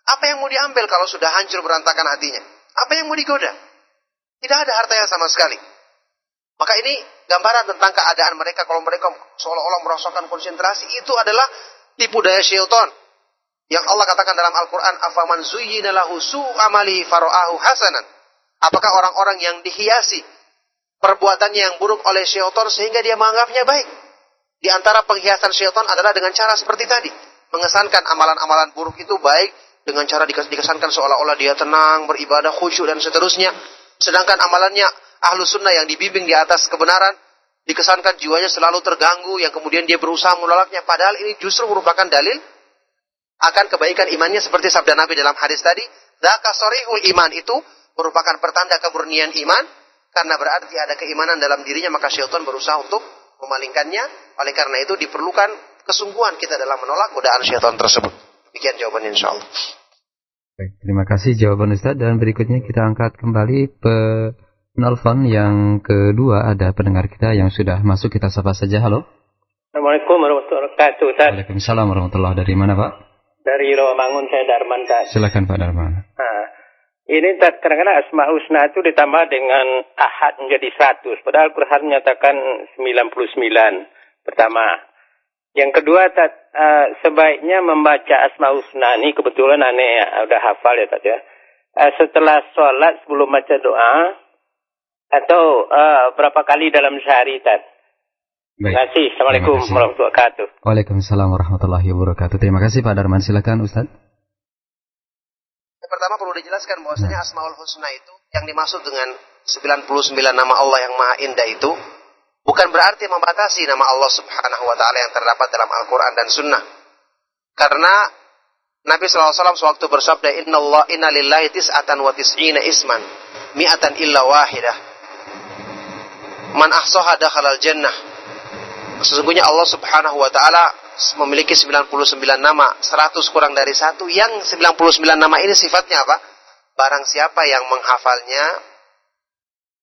Apa yang mau diambil kalau sudah hancur berantakan hatinya? Apa yang mau digoda? Tidak ada hartanya sama sekali. Maka ini gambaran tentang keadaan mereka kalau mereka seolah-olah merasakan konsentrasi itu adalah tipu daya syaitan. Yang Allah katakan dalam Al-Quran, Afaman zuyyina lahu su'amali faro'ahu hasanan. Apakah orang-orang yang dihiasi perbuatannya yang buruk oleh syaitan sehingga dia menganggapnya baik? Di antara penghiasan syaitan adalah dengan cara seperti tadi. Mengesankan amalan-amalan buruk itu baik dengan cara dikesankan seolah-olah dia tenang, beribadah, khusyuk dan seterusnya. Sedangkan amalannya ahlu sunnah yang dibimbing di atas kebenaran, dikesankan jiwanya selalu terganggu, yang kemudian dia berusaha menolaknya. Padahal ini justru merupakan dalil akan kebaikan imannya seperti sabda Nabi dalam hadis tadi. Daka sorihul iman itu merupakan pertanda kemurnian iman, karena berarti ada keimanan dalam dirinya, maka syaitan berusaha untuk memalingkannya. Oleh karena itu diperlukan kesungguhan kita dalam menolak godaan syaitan tersebut. Demikian jawabannya insya Allah. Baik, terima kasih jawaban Ustaz dan berikutnya kita angkat kembali penelpon yang kedua ada pendengar kita yang sudah masuk kita sapa saja. Halo. Assalamualaikum warahmatullahi wabarakatuh. Ustaz. Waalaikumsalam warahmatullahi Dari mana Pak? Dari Rawamangun saya Darman Ustaz. Silakan Pak Darman. Nah, ini kadang-kadang Asma Husna itu ditambah dengan ahad menjadi 100. Padahal Quran menyatakan 99 pertama. Yang kedua, tat, uh, sebaiknya membaca Asma Husna ini kebetulan aneh ya, udah hafal ya tadi ya. Uh, setelah sholat sebelum baca doa atau uh, berapa kali dalam sehari tat. Baik. Terima kasih. Assalamualaikum warahmatullahi wabarakatuh. Waalaikumsalam warahmatullahi wabarakatuh. Terima kasih Pak Darman. Silakan Ustaz. Yang pertama perlu dijelaskan bahwasanya Asmaul Husna itu yang dimaksud dengan 99 nama Allah yang Maha Indah itu bukan berarti membatasi nama Allah Subhanahu wa taala yang terdapat dalam Al-Qur'an dan Sunnah. Karena Nabi SAW sewaktu bersabda, Inna Allah inna lillahi tis'atan wa tis'ina isman, mi'atan illa wahidah. Man ahsoha dakhalal jannah. Sesungguhnya Allah Subhanahu wa taala memiliki 99 nama, 100 kurang dari satu, yang 99 nama ini sifatnya apa? Barang siapa yang menghafalnya,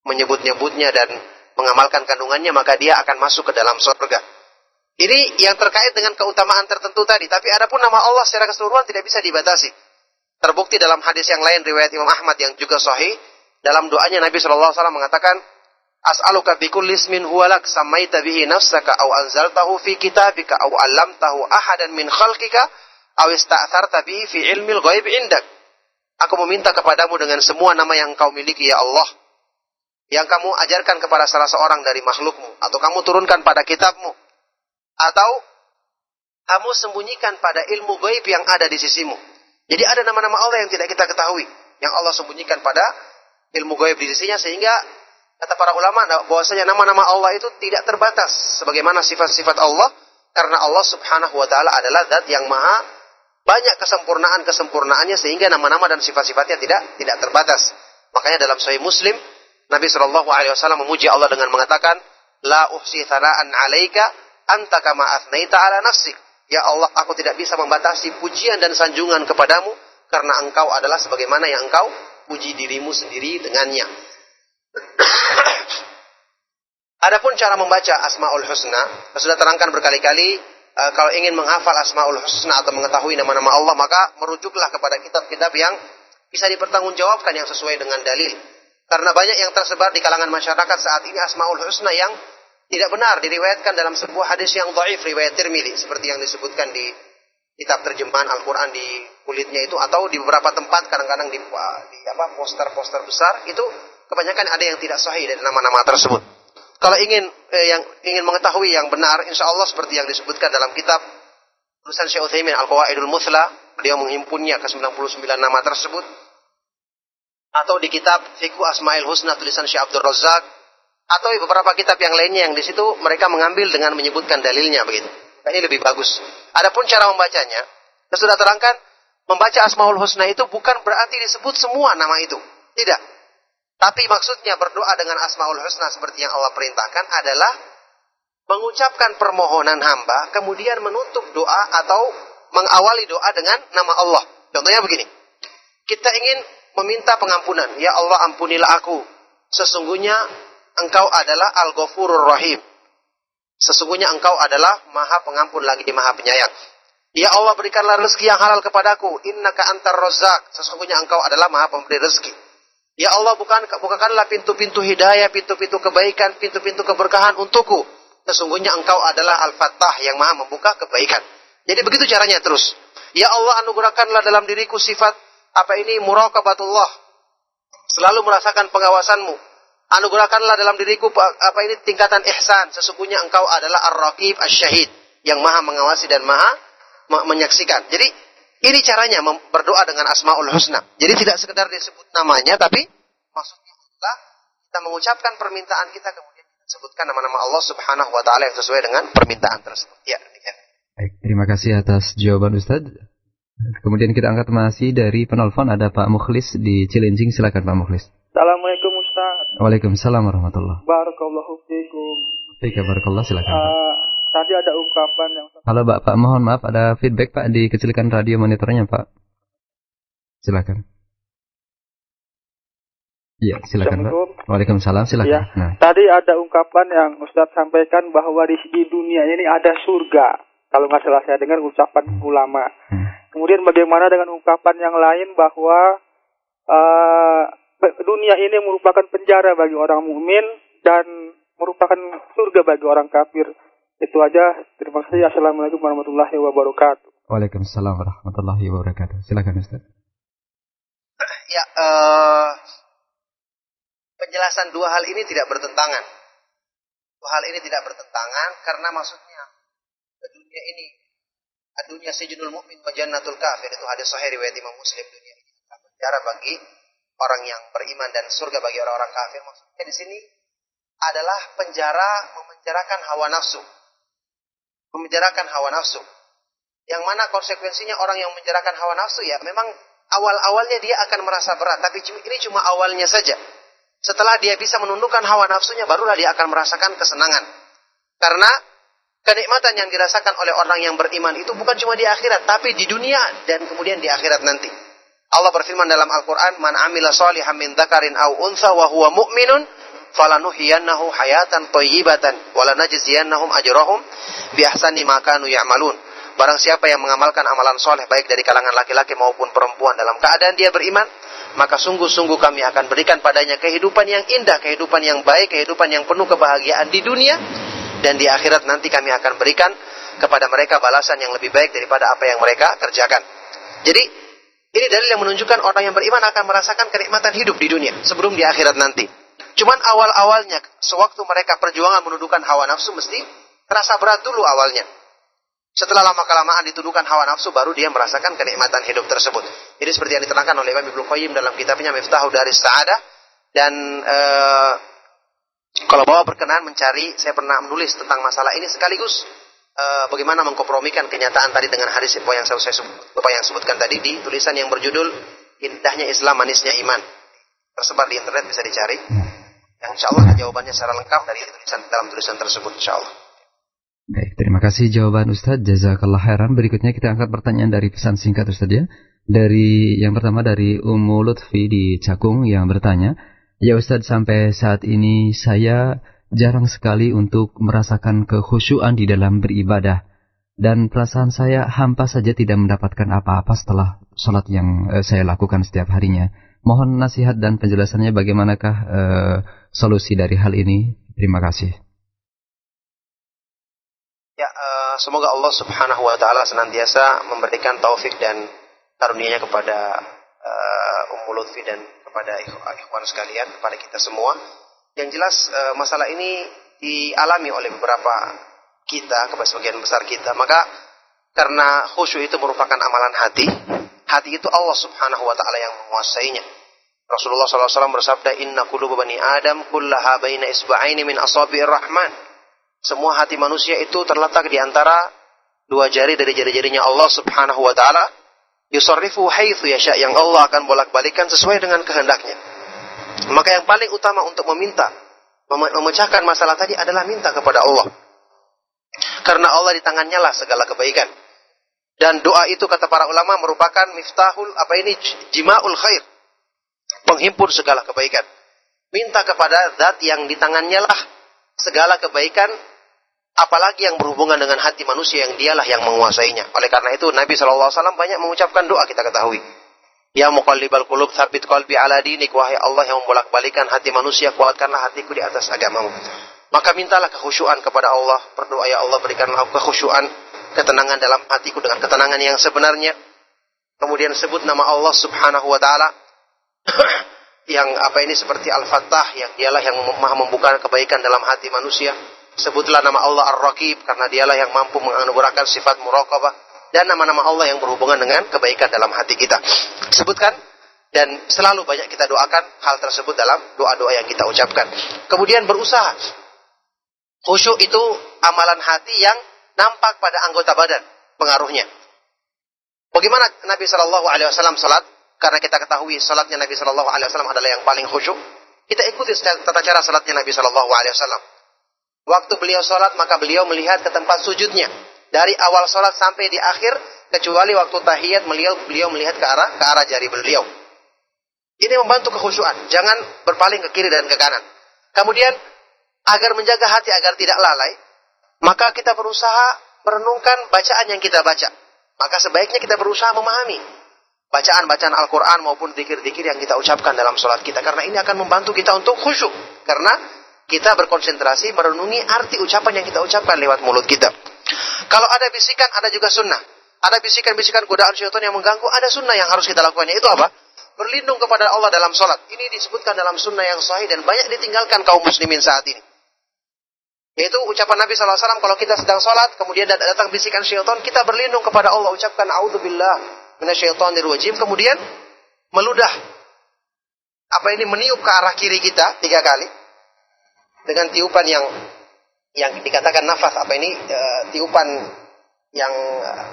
menyebut-nyebutnya dan mengamalkan kandungannya, maka dia akan masuk ke dalam surga. Ini yang terkait dengan keutamaan tertentu tadi. Tapi adapun nama Allah secara keseluruhan tidak bisa dibatasi. Terbukti dalam hadis yang lain riwayat Imam Ahmad yang juga sahih. Dalam doanya Nabi SAW mengatakan, As'aluka bi kulli ismin huwa lak samaita bihi nafsaka aw anzaltahu fi kitabika aw 'allamtahu ahadan min khalqika aw ista'tharta bihi fi ilmil ghaib indak. Aku meminta kepadamu dengan semua nama yang kau miliki ya Allah. Yang kamu ajarkan kepada salah seorang dari makhlukmu. Atau kamu turunkan pada kitabmu. Atau kamu sembunyikan pada ilmu gaib yang ada di sisimu. Jadi ada nama-nama Allah yang tidak kita ketahui. Yang Allah sembunyikan pada ilmu gaib di sisinya sehingga Kata para ulama bahwasanya nama-nama Allah itu tidak terbatas sebagaimana sifat-sifat Allah karena Allah Subhanahu wa taala adalah zat yang maha banyak kesempurnaan-kesempurnaannya sehingga nama-nama dan sifat-sifatnya tidak tidak terbatas. Makanya dalam Sahih Muslim Nabi Shallallahu alaihi wasallam memuji Allah dengan mengatakan la uhsi thana'an 'alaika anta kama athnaita 'ala nafsik. Ya Allah, aku tidak bisa membatasi pujian dan sanjungan kepadamu karena engkau adalah sebagaimana yang engkau puji dirimu sendiri dengannya. Adapun cara membaca Asmaul Husna, sudah terangkan berkali-kali, uh, kalau ingin menghafal Asmaul Husna atau mengetahui nama-nama Allah, maka merujuklah kepada kitab-kitab yang bisa dipertanggungjawabkan yang sesuai dengan dalil. Karena banyak yang tersebar di kalangan masyarakat saat ini Asmaul Husna yang tidak benar diriwayatkan dalam sebuah hadis yang dhaif riwayat Tirmidzi seperti yang disebutkan di kitab terjemahan Al-Qur'an di kulitnya itu atau di beberapa tempat kadang-kadang di, di apa poster-poster besar itu kebanyakan ada yang tidak sahih dari nama-nama tersebut. Kalau ingin eh, yang ingin mengetahui yang benar, insya Allah seperti yang disebutkan dalam kitab tulisan Syekh Utsaimin Al-Qawaidul Muthla, beliau menghimpunnya ke 99 nama tersebut. Atau di kitab Fiqh Asmaul Husna tulisan Syekh Abdul Razak atau beberapa kitab yang lainnya yang di situ mereka mengambil dengan menyebutkan dalilnya begitu. Nah, ini lebih bagus. Adapun cara membacanya, Dan sudah terangkan, membaca Asmaul Husna itu bukan berarti disebut semua nama itu. Tidak. Tapi maksudnya berdoa dengan Asmaul Husna seperti yang Allah perintahkan adalah mengucapkan permohonan hamba, kemudian menutup doa atau mengawali doa dengan nama Allah. Contohnya begini. Kita ingin meminta pengampunan. Ya Allah ampunilah aku. Sesungguhnya engkau adalah Al-Ghafurur Rahim. Sesungguhnya engkau adalah maha pengampun lagi maha penyayang. Ya Allah berikanlah rezeki yang halal kepadaku. Innaka antar rozak. Sesungguhnya engkau adalah maha pemberi rezeki. Ya Allah bukan bukakanlah pintu-pintu hidayah, pintu-pintu kebaikan, pintu-pintu keberkahan untukku. Sesungguhnya engkau adalah Al-Fattah yang maha membuka kebaikan. Jadi begitu caranya terus. Ya Allah anugerahkanlah dalam diriku sifat apa ini muraqabatullah. Selalu merasakan pengawasanmu Anugerahkanlah dalam diriku apa ini tingkatan ihsan. Sesungguhnya engkau adalah ar-raqib asy-syahid yang maha mengawasi dan maha menyaksikan. Jadi ini caranya berdoa dengan Asmaul Husna. Jadi tidak sekedar disebut namanya tapi maksudnya adalah kita mengucapkan permintaan kita kemudian sebutkan nama-nama Allah Subhanahu wa taala yang sesuai dengan permintaan tersebut. Ya, ya. Baik, terima kasih atas jawaban Ustaz. Kemudian kita angkat masih dari penelpon ada Pak Mukhlis di Cilincing. Silakan Pak Mukhlis. Assalamualaikum Ustaz. Waalaikumsalam warahmatullah. Barakallahu fiikum. Baik, barakallah silakan. Uh, tadi ada ungkapan yang Halo Pak, Pak mohon maaf ada feedback Pak dikecilkan radio monitornya Pak. Silakan. Iya, silakan Pak. Waalaikumsalam, silakan. Ya. Nah. Tadi ada ungkapan yang Ustaz sampaikan bahwa di, di dunia ini ada surga. Kalau nggak salah saya dengar ucapan hmm. ulama. Hmm. Kemudian bagaimana dengan ungkapan yang lain bahwa uh, dunia ini merupakan penjara bagi orang mukmin dan merupakan surga bagi orang kafir. Itu aja. Terima kasih. Assalamualaikum warahmatullahi wabarakatuh. Waalaikumsalam warahmatullahi wabarakatuh. Silakan Ustaz. Ya, uh, penjelasan dua hal ini tidak bertentangan. Dua hal ini tidak bertentangan karena maksudnya dunia ini dunia sejunul mukmin wa jannatul kafir itu hadis sahih riwayat Imam Muslim dunia ini penjara bagi orang yang beriman dan surga bagi orang-orang kafir. Maksudnya di sini adalah penjara memenjarakan hawa nafsu. Memenjarakan hawa nafsu. Yang mana konsekuensinya orang yang memenjarakan hawa nafsu ya memang awal-awalnya dia akan merasa berat. Tapi ini cuma awalnya saja. Setelah dia bisa menundukkan hawa nafsunya barulah dia akan merasakan kesenangan. Karena kenikmatan yang dirasakan oleh orang yang beriman itu bukan cuma di akhirat. Tapi di dunia dan kemudian di akhirat nanti. Allah berfirman dalam Al-Quran, Man amila salihan min dzakarin aw unsa wa huwa mu'minun, falanuhiyannahu hayatan thayyibatan wa lanajziyannahum ajrahum bi ahsani ma kanu ya'malun. Barang siapa yang mengamalkan amalan soleh baik dari kalangan laki-laki maupun perempuan dalam keadaan dia beriman, maka sungguh-sungguh kami akan berikan padanya kehidupan yang indah, kehidupan yang baik, kehidupan yang penuh kebahagiaan di dunia dan di akhirat nanti kami akan berikan kepada mereka balasan yang lebih baik daripada apa yang mereka kerjakan. Jadi ini dalil yang menunjukkan orang yang beriman akan merasakan kenikmatan hidup di dunia sebelum di akhirat nanti. Cuman awal-awalnya, sewaktu mereka perjuangan menundukkan hawa nafsu mesti terasa berat dulu awalnya. Setelah lama-kelamaan dituduhkan hawa nafsu, baru dia merasakan kenikmatan hidup tersebut. Ini seperti yang diterangkan oleh Imam Ibnu Qayyim dalam kitabnya Miftahu dari Sa'adah. Dan ee, kalau bawa berkenan mencari, saya pernah menulis tentang masalah ini sekaligus uh, bagaimana mengkompromikan kenyataan tadi dengan hadis Bapak yang saya Bapak yang sebutkan tadi di tulisan yang berjudul Indahnya Islam Manisnya Iman. Tersebar di internet bisa dicari. Yang insya Allah jawabannya secara lengkap dari tulisan dalam tulisan tersebut insya Allah. Baik, terima kasih jawaban Ustadz. Jazakallah khairan. Berikutnya kita angkat pertanyaan dari pesan singkat Ustadz ya. Dari yang pertama dari Ummu Lutfi di Cakung yang bertanya, Ya Ustadz sampai saat ini saya jarang sekali untuk merasakan kekhusyuan di dalam beribadah. Dan perasaan saya hampa saja tidak mendapatkan apa-apa setelah sholat yang uh, saya lakukan setiap harinya. Mohon nasihat dan penjelasannya bagaimanakah uh, solusi dari hal ini. Terima kasih. Ya, uh, semoga Allah Subhanahu wa taala senantiasa memberikan taufik dan karunia kepada uh, Lutfi dan kepada ikhwan sekalian, kepada kita semua yang jelas uh, masalah ini dialami oleh beberapa kita, sebagian besar kita. Maka karena khusyuk itu merupakan amalan hati, hati itu Allah Subhanahu wa taala yang menguasainya. Rasulullah SAW bersabda, Inna kulubu bani Adam kullaha baina isba'aini min asabi'ir rahman. Semua hati manusia itu terletak di antara dua jari dari jari-jarinya Allah Subhanahu wa taala yusarrifu haitsu yasha yang Allah akan bolak-balikan sesuai dengan kehendaknya. Maka yang paling utama untuk meminta memecahkan masalah tadi adalah minta kepada Allah. Karena Allah di tangannya lah segala kebaikan. Dan doa itu kata para ulama merupakan miftahul apa ini jimaul khair. Penghimpun segala kebaikan. Minta kepada zat yang di tangannya lah segala kebaikan apalagi yang berhubungan dengan hati manusia yang dialah yang menguasainya. Oleh karena itu Nabi SAW banyak mengucapkan doa kita ketahui. Ya muqallibal qulub tsabbit qalbi ala dinik wahai Allah yang membolak-balikan hati manusia kuatkanlah hatiku di atas agamamu. Maka mintalah kekhusyuan kepada Allah, berdoa ya Allah berikanlah kekhusyuan, ketenangan dalam hatiku dengan ketenangan yang sebenarnya. Kemudian sebut nama Allah Subhanahu wa taala yang apa ini seperti Al-Fattah yang dialah yang maha membuka kebaikan dalam hati manusia. Sebutlah nama Allah Ar-Raqib karena dialah yang mampu menganugerahkan sifat muraqabah dan nama-nama Allah yang berhubungan dengan kebaikan dalam hati kita. Sebutkan dan selalu banyak kita doakan hal tersebut dalam doa-doa yang kita ucapkan. Kemudian berusaha. Khusyuk itu amalan hati yang nampak pada anggota badan pengaruhnya. Bagaimana Nabi Shallallahu Alaihi Wasallam salat? Karena kita ketahui salatnya Nabi Shallallahu Alaihi Wasallam adalah yang paling khusyuk. Kita ikuti tata cara salatnya Nabi Shallallahu Alaihi Wasallam. Waktu beliau salat maka beliau melihat ke tempat sujudnya dari awal sholat sampai di akhir kecuali waktu tahiyat beliau beliau melihat ke arah ke arah jari beliau. Ini membantu kekhusyuan, jangan berpaling ke kiri dan ke kanan. Kemudian agar menjaga hati agar tidak lalai, maka kita berusaha merenungkan bacaan yang kita baca. Maka sebaiknya kita berusaha memahami bacaan-bacaan Al-Quran maupun dikir-dikir yang kita ucapkan dalam sholat kita. Karena ini akan membantu kita untuk khusyuk. Karena kita berkonsentrasi merenungi arti ucapan yang kita ucapkan lewat mulut kita. Kalau ada bisikan, ada juga sunnah. Ada bisikan-bisikan godaan syaitan yang mengganggu, ada sunnah yang harus kita lakukan. Itu apa? Berlindung kepada Allah dalam sholat. Ini disebutkan dalam sunnah yang sahih dan banyak ditinggalkan kaum muslimin saat ini. Yaitu ucapan Nabi SAW, kalau kita sedang sholat, kemudian datang bisikan syaitan, kita berlindung kepada Allah. Ucapkan, A'udzubillah minasyaitonir wajib. Kemudian, meludah. Apa ini? Meniup ke arah kiri kita tiga kali. Dengan tiupan yang yang dikatakan nafas. Apa ini? E, tiupan yang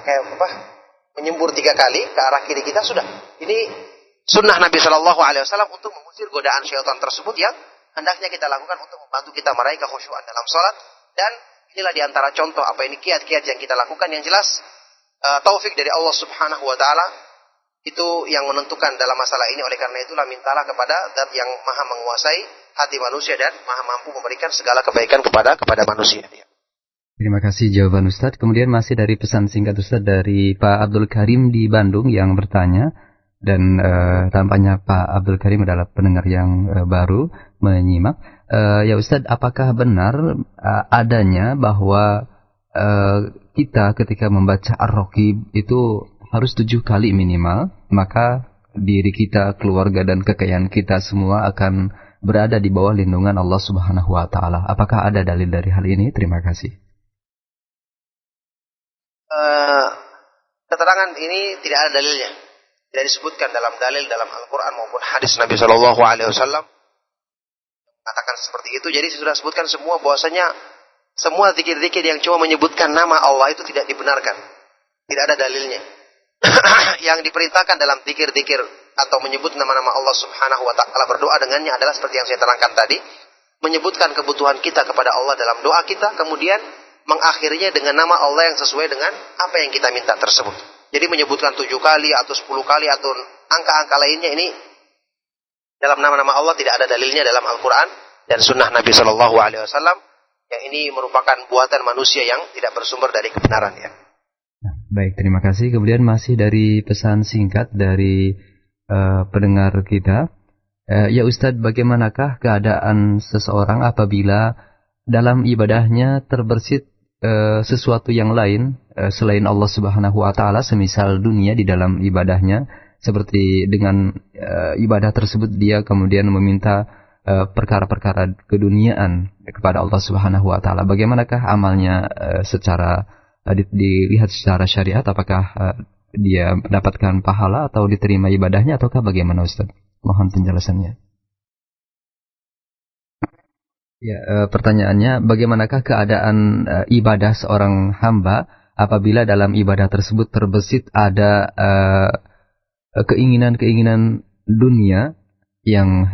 kayak apa? Menyembur tiga kali ke arah kiri kita sudah. Ini sunnah Nabi Shallallahu Alaihi Wasallam untuk mengusir godaan syaitan tersebut yang hendaknya kita lakukan untuk membantu kita meraih kekhusyuan dalam sholat. Dan inilah di antara contoh apa ini kiat-kiat yang kita lakukan. Yang jelas e, taufik dari Allah Subhanahu Wa Taala itu yang menentukan dalam masalah ini. Oleh karena itulah mintalah kepada zat yang maha menguasai hati manusia dan maha mampu memberikan segala kebaikan kepada kepada manusia. Terima kasih jawaban Ustadz. Kemudian masih dari pesan singkat Ustadz dari Pak Abdul Karim di Bandung yang bertanya dan uh, tampaknya Pak Abdul Karim adalah pendengar yang uh, baru menyimak. Uh, ya Ustadz, apakah benar uh, adanya bahwa uh, kita ketika membaca Ar-Raqib itu harus tujuh kali minimal, maka diri kita, keluarga dan kekayaan kita semua akan berada di bawah lindungan Allah Subhanahu wa taala. Apakah ada dalil dari hal ini? Terima kasih. Uh, keterangan ini tidak ada dalilnya. Tidak disebutkan dalam dalil dalam Al-Quran maupun hadis Nabi Shallallahu Alaihi Wasallam katakan seperti itu. Jadi sudah sebutkan semua bahwasanya semua zikir-zikir yang cuma menyebutkan nama Allah itu tidak dibenarkan. Tidak ada dalilnya. yang diperintahkan dalam zikir-zikir atau menyebut nama-nama Allah Subhanahu wa taala berdoa dengannya adalah seperti yang saya terangkan tadi, menyebutkan kebutuhan kita kepada Allah dalam doa kita, kemudian mengakhirinya dengan nama Allah yang sesuai dengan apa yang kita minta tersebut. Jadi menyebutkan tujuh kali atau sepuluh kali atau angka-angka lainnya ini dalam nama-nama Allah tidak ada dalilnya dalam Al-Quran dan Sunnah Nabi Shallallahu Alaihi Wasallam yang ini merupakan buatan manusia yang tidak bersumber dari kebenaran ya. Baik, terima kasih. Kemudian masih dari pesan singkat dari uh, pendengar kita. Uh, ya Ustadz, bagaimanakah keadaan seseorang apabila dalam ibadahnya terbersit uh, sesuatu yang lain uh, selain Allah Subhanahu wa taala semisal dunia di dalam ibadahnya seperti dengan uh, ibadah tersebut dia kemudian meminta perkara-perkara uh, keduniaan kepada Allah Subhanahu wa taala. Bagaimanakah amalnya uh, secara dilihat secara syariat apakah uh, dia mendapatkan pahala atau diterima ibadahnya ataukah bagaimana Ustaz? Mohon penjelasannya. Ya, e, pertanyaannya bagaimanakah keadaan e, ibadah seorang hamba apabila dalam ibadah tersebut terbesit ada keinginan-keinginan dunia yang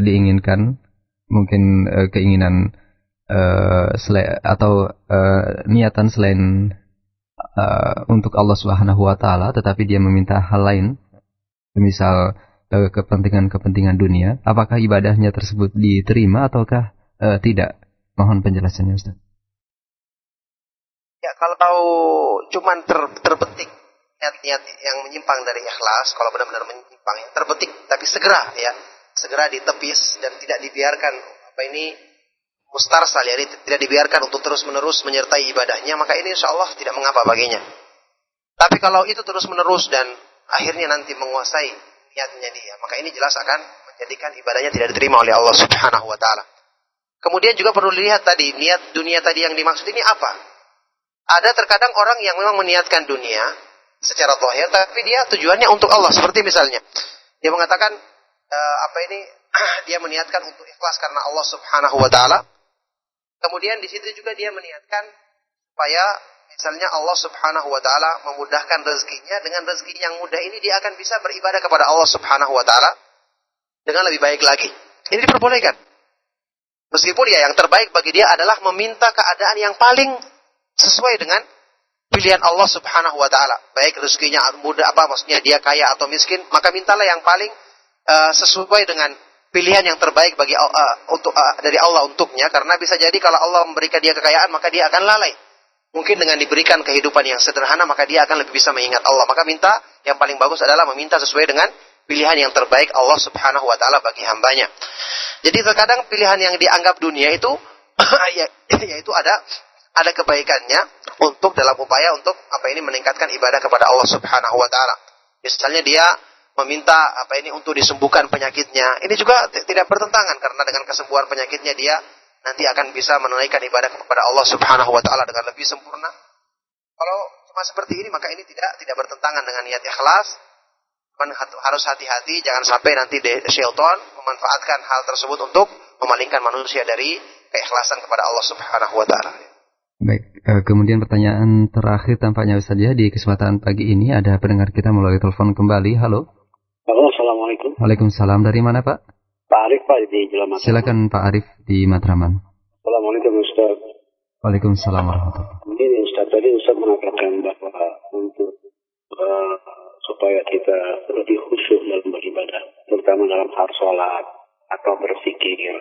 diinginkan mungkin uh, keinginan uh, atau uh, niatan selain uh, untuk Allah Subhanahu wa taala tetapi dia meminta hal lain misal uh, kepentingan-kepentingan dunia apakah ibadahnya tersebut diterima ataukah uh, tidak? Mohon penjelasannya Ustaz. Ya kalau cuman ter, terbetik niat-niat yang menyimpang dari ikhlas, kalau benar-benar menyimpang, ya, terbetik, tapi segera ya, segera ditepis dan tidak dibiarkan apa ini mustarsal ya, tidak dibiarkan untuk terus-menerus menyertai ibadahnya, maka ini insya Allah tidak mengapa baginya. Tapi kalau itu terus-menerus dan akhirnya nanti menguasai niatnya dia, maka ini jelas akan menjadikan ibadahnya tidak diterima oleh Allah Subhanahu wa taala. Kemudian juga perlu dilihat tadi niat dunia tadi yang dimaksud ini apa? Ada terkadang orang yang memang meniatkan dunia, secara zahir tapi dia tujuannya untuk Allah seperti misalnya dia mengatakan uh, apa ini dia meniatkan untuk ikhlas karena Allah Subhanahu wa taala kemudian di situ juga dia meniatkan supaya misalnya Allah Subhanahu wa taala memudahkan rezekinya dengan rezeki yang mudah ini dia akan bisa beribadah kepada Allah Subhanahu wa taala dengan lebih baik lagi ini diperbolehkan meskipun ya yang terbaik bagi dia adalah meminta keadaan yang paling sesuai dengan pilihan Allah Subhanahu wa taala. Baik rezekinya mudah apa maksudnya dia kaya atau miskin, maka mintalah yang paling uh, sesuai dengan pilihan yang terbaik bagi uh, untuk uh, dari Allah untuknya karena bisa jadi kalau Allah memberikan dia kekayaan maka dia akan lalai. Mungkin dengan diberikan kehidupan yang sederhana maka dia akan lebih bisa mengingat Allah. Maka minta yang paling bagus adalah meminta sesuai dengan pilihan yang terbaik Allah Subhanahu wa taala bagi hambanya. Jadi terkadang pilihan yang dianggap dunia itu ya, yaitu ada ada kebaikannya untuk dalam upaya untuk apa ini meningkatkan ibadah kepada Allah Subhanahu wa taala. Misalnya dia meminta apa ini untuk disembuhkan penyakitnya. Ini juga tidak bertentangan karena dengan kesembuhan penyakitnya dia nanti akan bisa menunaikan ibadah kepada Allah Subhanahu wa taala dengan lebih sempurna. Kalau cuma seperti ini maka ini tidak tidak bertentangan dengan niat ikhlas. Man, harus hati-hati jangan sampai nanti syaitan memanfaatkan hal tersebut untuk memalingkan manusia dari keikhlasan kepada Allah Subhanahu wa taala. Baik, uh, kemudian pertanyaan terakhir tampaknya saja di kesempatan pagi ini ada pendengar kita melalui telepon kembali. Halo. Halo, Assalamualaikum. Waalaikumsalam. Dari mana Pak? Pak Arif Pak di Matraman. Silakan Pak Arif di Matraman. Assalamualaikum Ustaz. Waalaikumsalam warahmatullahi Ini Ustaz tadi Ustaz mengatakan bahwa untuk uh, supaya kita lebih khusyuk dalam beribadah, terutama dalam hal sholat atau berpikir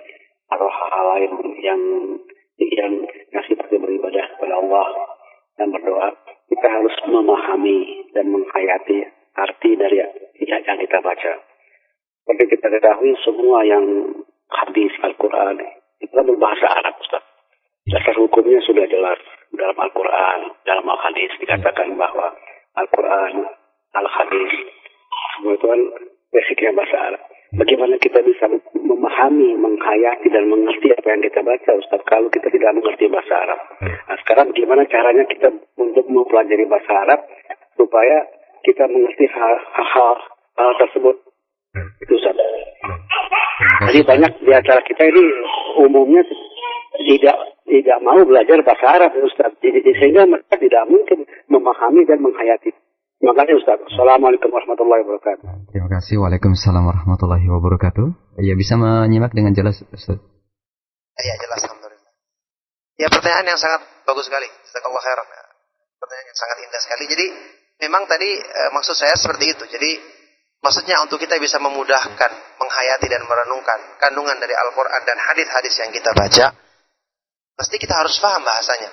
atau hal-hal lain yang yang ngasih pada beribadah kepada Allah dan berdoa, kita harus memahami dan menghayati arti dari yang kita baca. Seperti kita ketahui semua yang hadis Al-Quran itu kan berbahasa Arab Ustaz. Dasar hukumnya sudah jelas dalam Al-Quran, dalam Al-Hadis dikatakan bahwa Al-Quran, Al-Hadis, semua itu kan basicnya bahasa Arab. Bagaimana kita bisa memahami, menghayati dan mengerti apa yang kita baca, Ustaz, kalau kita tidak mengerti bahasa Arab. Nah, sekarang bagaimana caranya kita untuk mempelajari bahasa Arab supaya kita mengerti hal-hal hal tersebut. Hmm. Itu Ustaz. Hmm. Jadi banyak di antara kita ini umumnya tidak tidak mau belajar bahasa Arab, Ustaz. Jadi, sehingga mereka tidak mungkin memahami dan menghayati Terima kasih Ustaz. Assalamualaikum warahmatullahi wabarakatuh. Terima kasih. Waalaikumsalam warahmatullahi wabarakatuh. Ya bisa menyimak dengan jelas Ustaz. Ya jelas Alhamdulillah. Ya pertanyaan yang sangat bagus sekali. Jazakallah khairan. Ya. Pertanyaan yang sangat indah sekali. Jadi memang tadi e, maksud saya seperti itu. Jadi maksudnya untuk kita bisa memudahkan, menghayati dan merenungkan kandungan dari Al-Quran dan hadis-hadis yang kita baca, pasti kita harus paham bahasanya.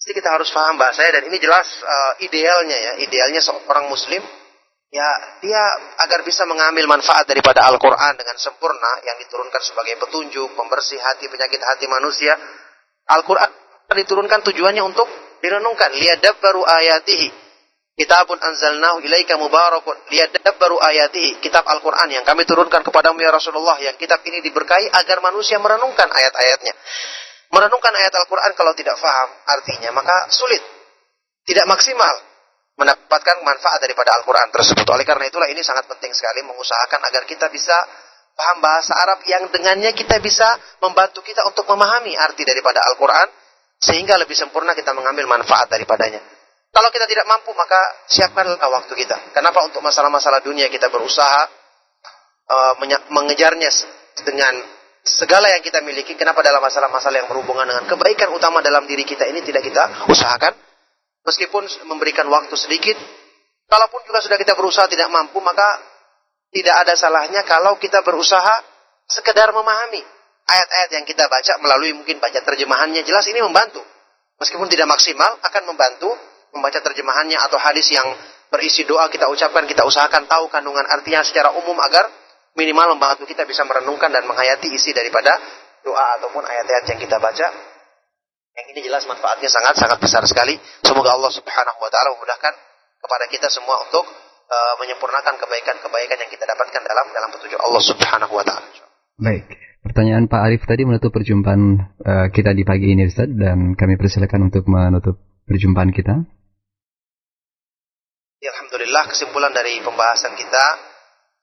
Jadi kita harus paham bahasanya dan ini jelas uh, idealnya ya, idealnya seorang muslim ya dia agar bisa mengambil manfaat daripada Al-Qur'an dengan sempurna yang diturunkan sebagai petunjuk, pembersih hati, penyakit hati manusia. Al-Qur'an diturunkan tujuannya untuk direnungkan, baru ayatihi. Kitabun anzalnahu ilaika mubarakun baru ayatihi. Kitab Al-Qur'an yang kami turunkan kepadamu ya Rasulullah yang kitab ini diberkahi agar manusia merenungkan ayat-ayatnya merenungkan ayat Al-Quran kalau tidak faham artinya, maka sulit. Tidak maksimal mendapatkan manfaat daripada Al-Quran tersebut. Oleh karena itulah ini sangat penting sekali mengusahakan agar kita bisa paham bahasa Arab yang dengannya kita bisa membantu kita untuk memahami arti daripada Al-Quran sehingga lebih sempurna kita mengambil manfaat daripadanya. Kalau kita tidak mampu maka siapkanlah waktu kita. Kenapa untuk masalah-masalah dunia kita berusaha uh, mengejarnya dengan segala yang kita miliki. Kenapa dalam masalah-masalah yang berhubungan dengan kebaikan utama dalam diri kita ini tidak kita usahakan? Meskipun memberikan waktu sedikit, kalaupun juga sudah kita berusaha tidak mampu, maka tidak ada salahnya kalau kita berusaha sekedar memahami ayat-ayat yang kita baca melalui mungkin baca terjemahannya. Jelas ini membantu. Meskipun tidak maksimal, akan membantu membaca terjemahannya atau hadis yang berisi doa kita ucapkan, kita usahakan tahu kandungan artinya secara umum agar minimal membantu kita bisa merenungkan dan menghayati isi daripada doa ataupun ayat-ayat yang kita baca. Yang ini jelas manfaatnya sangat sangat besar sekali. Semoga Allah Subhanahu wa taala memudahkan kepada kita semua untuk uh, menyempurnakan kebaikan-kebaikan yang kita dapatkan dalam dalam petunjuk Allah Subhanahu wa taala. Baik. Pertanyaan Pak Arif tadi menutup perjumpaan uh, kita di pagi ini Ustaz dan kami persilakan untuk menutup perjumpaan kita. Ya, Alhamdulillah kesimpulan dari pembahasan kita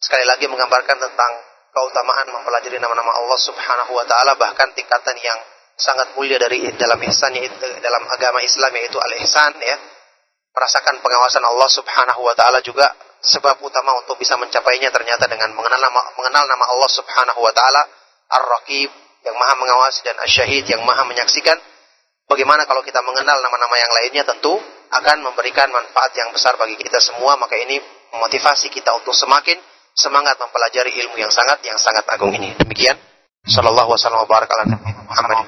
sekali lagi menggambarkan tentang keutamaan mempelajari nama-nama Allah Subhanahu wa taala bahkan tingkatan yang sangat mulia dari dalam ihsan yaitu dalam agama Islam yaitu al-ihsan ya. Merasakan pengawasan Allah Subhanahu wa taala juga sebab utama untuk bisa mencapainya ternyata dengan mengenal nama mengenal nama Allah Subhanahu wa taala Ar-Raqib yang Maha mengawasi dan Asy-Syahid yang Maha menyaksikan. Bagaimana kalau kita mengenal nama-nama yang lainnya tentu akan memberikan manfaat yang besar bagi kita semua maka ini memotivasi kita untuk semakin semangat mempelajari ilmu yang sangat yang sangat agung ini. Demikian. Sallallahu wasallam wa baraka ala Muhammad.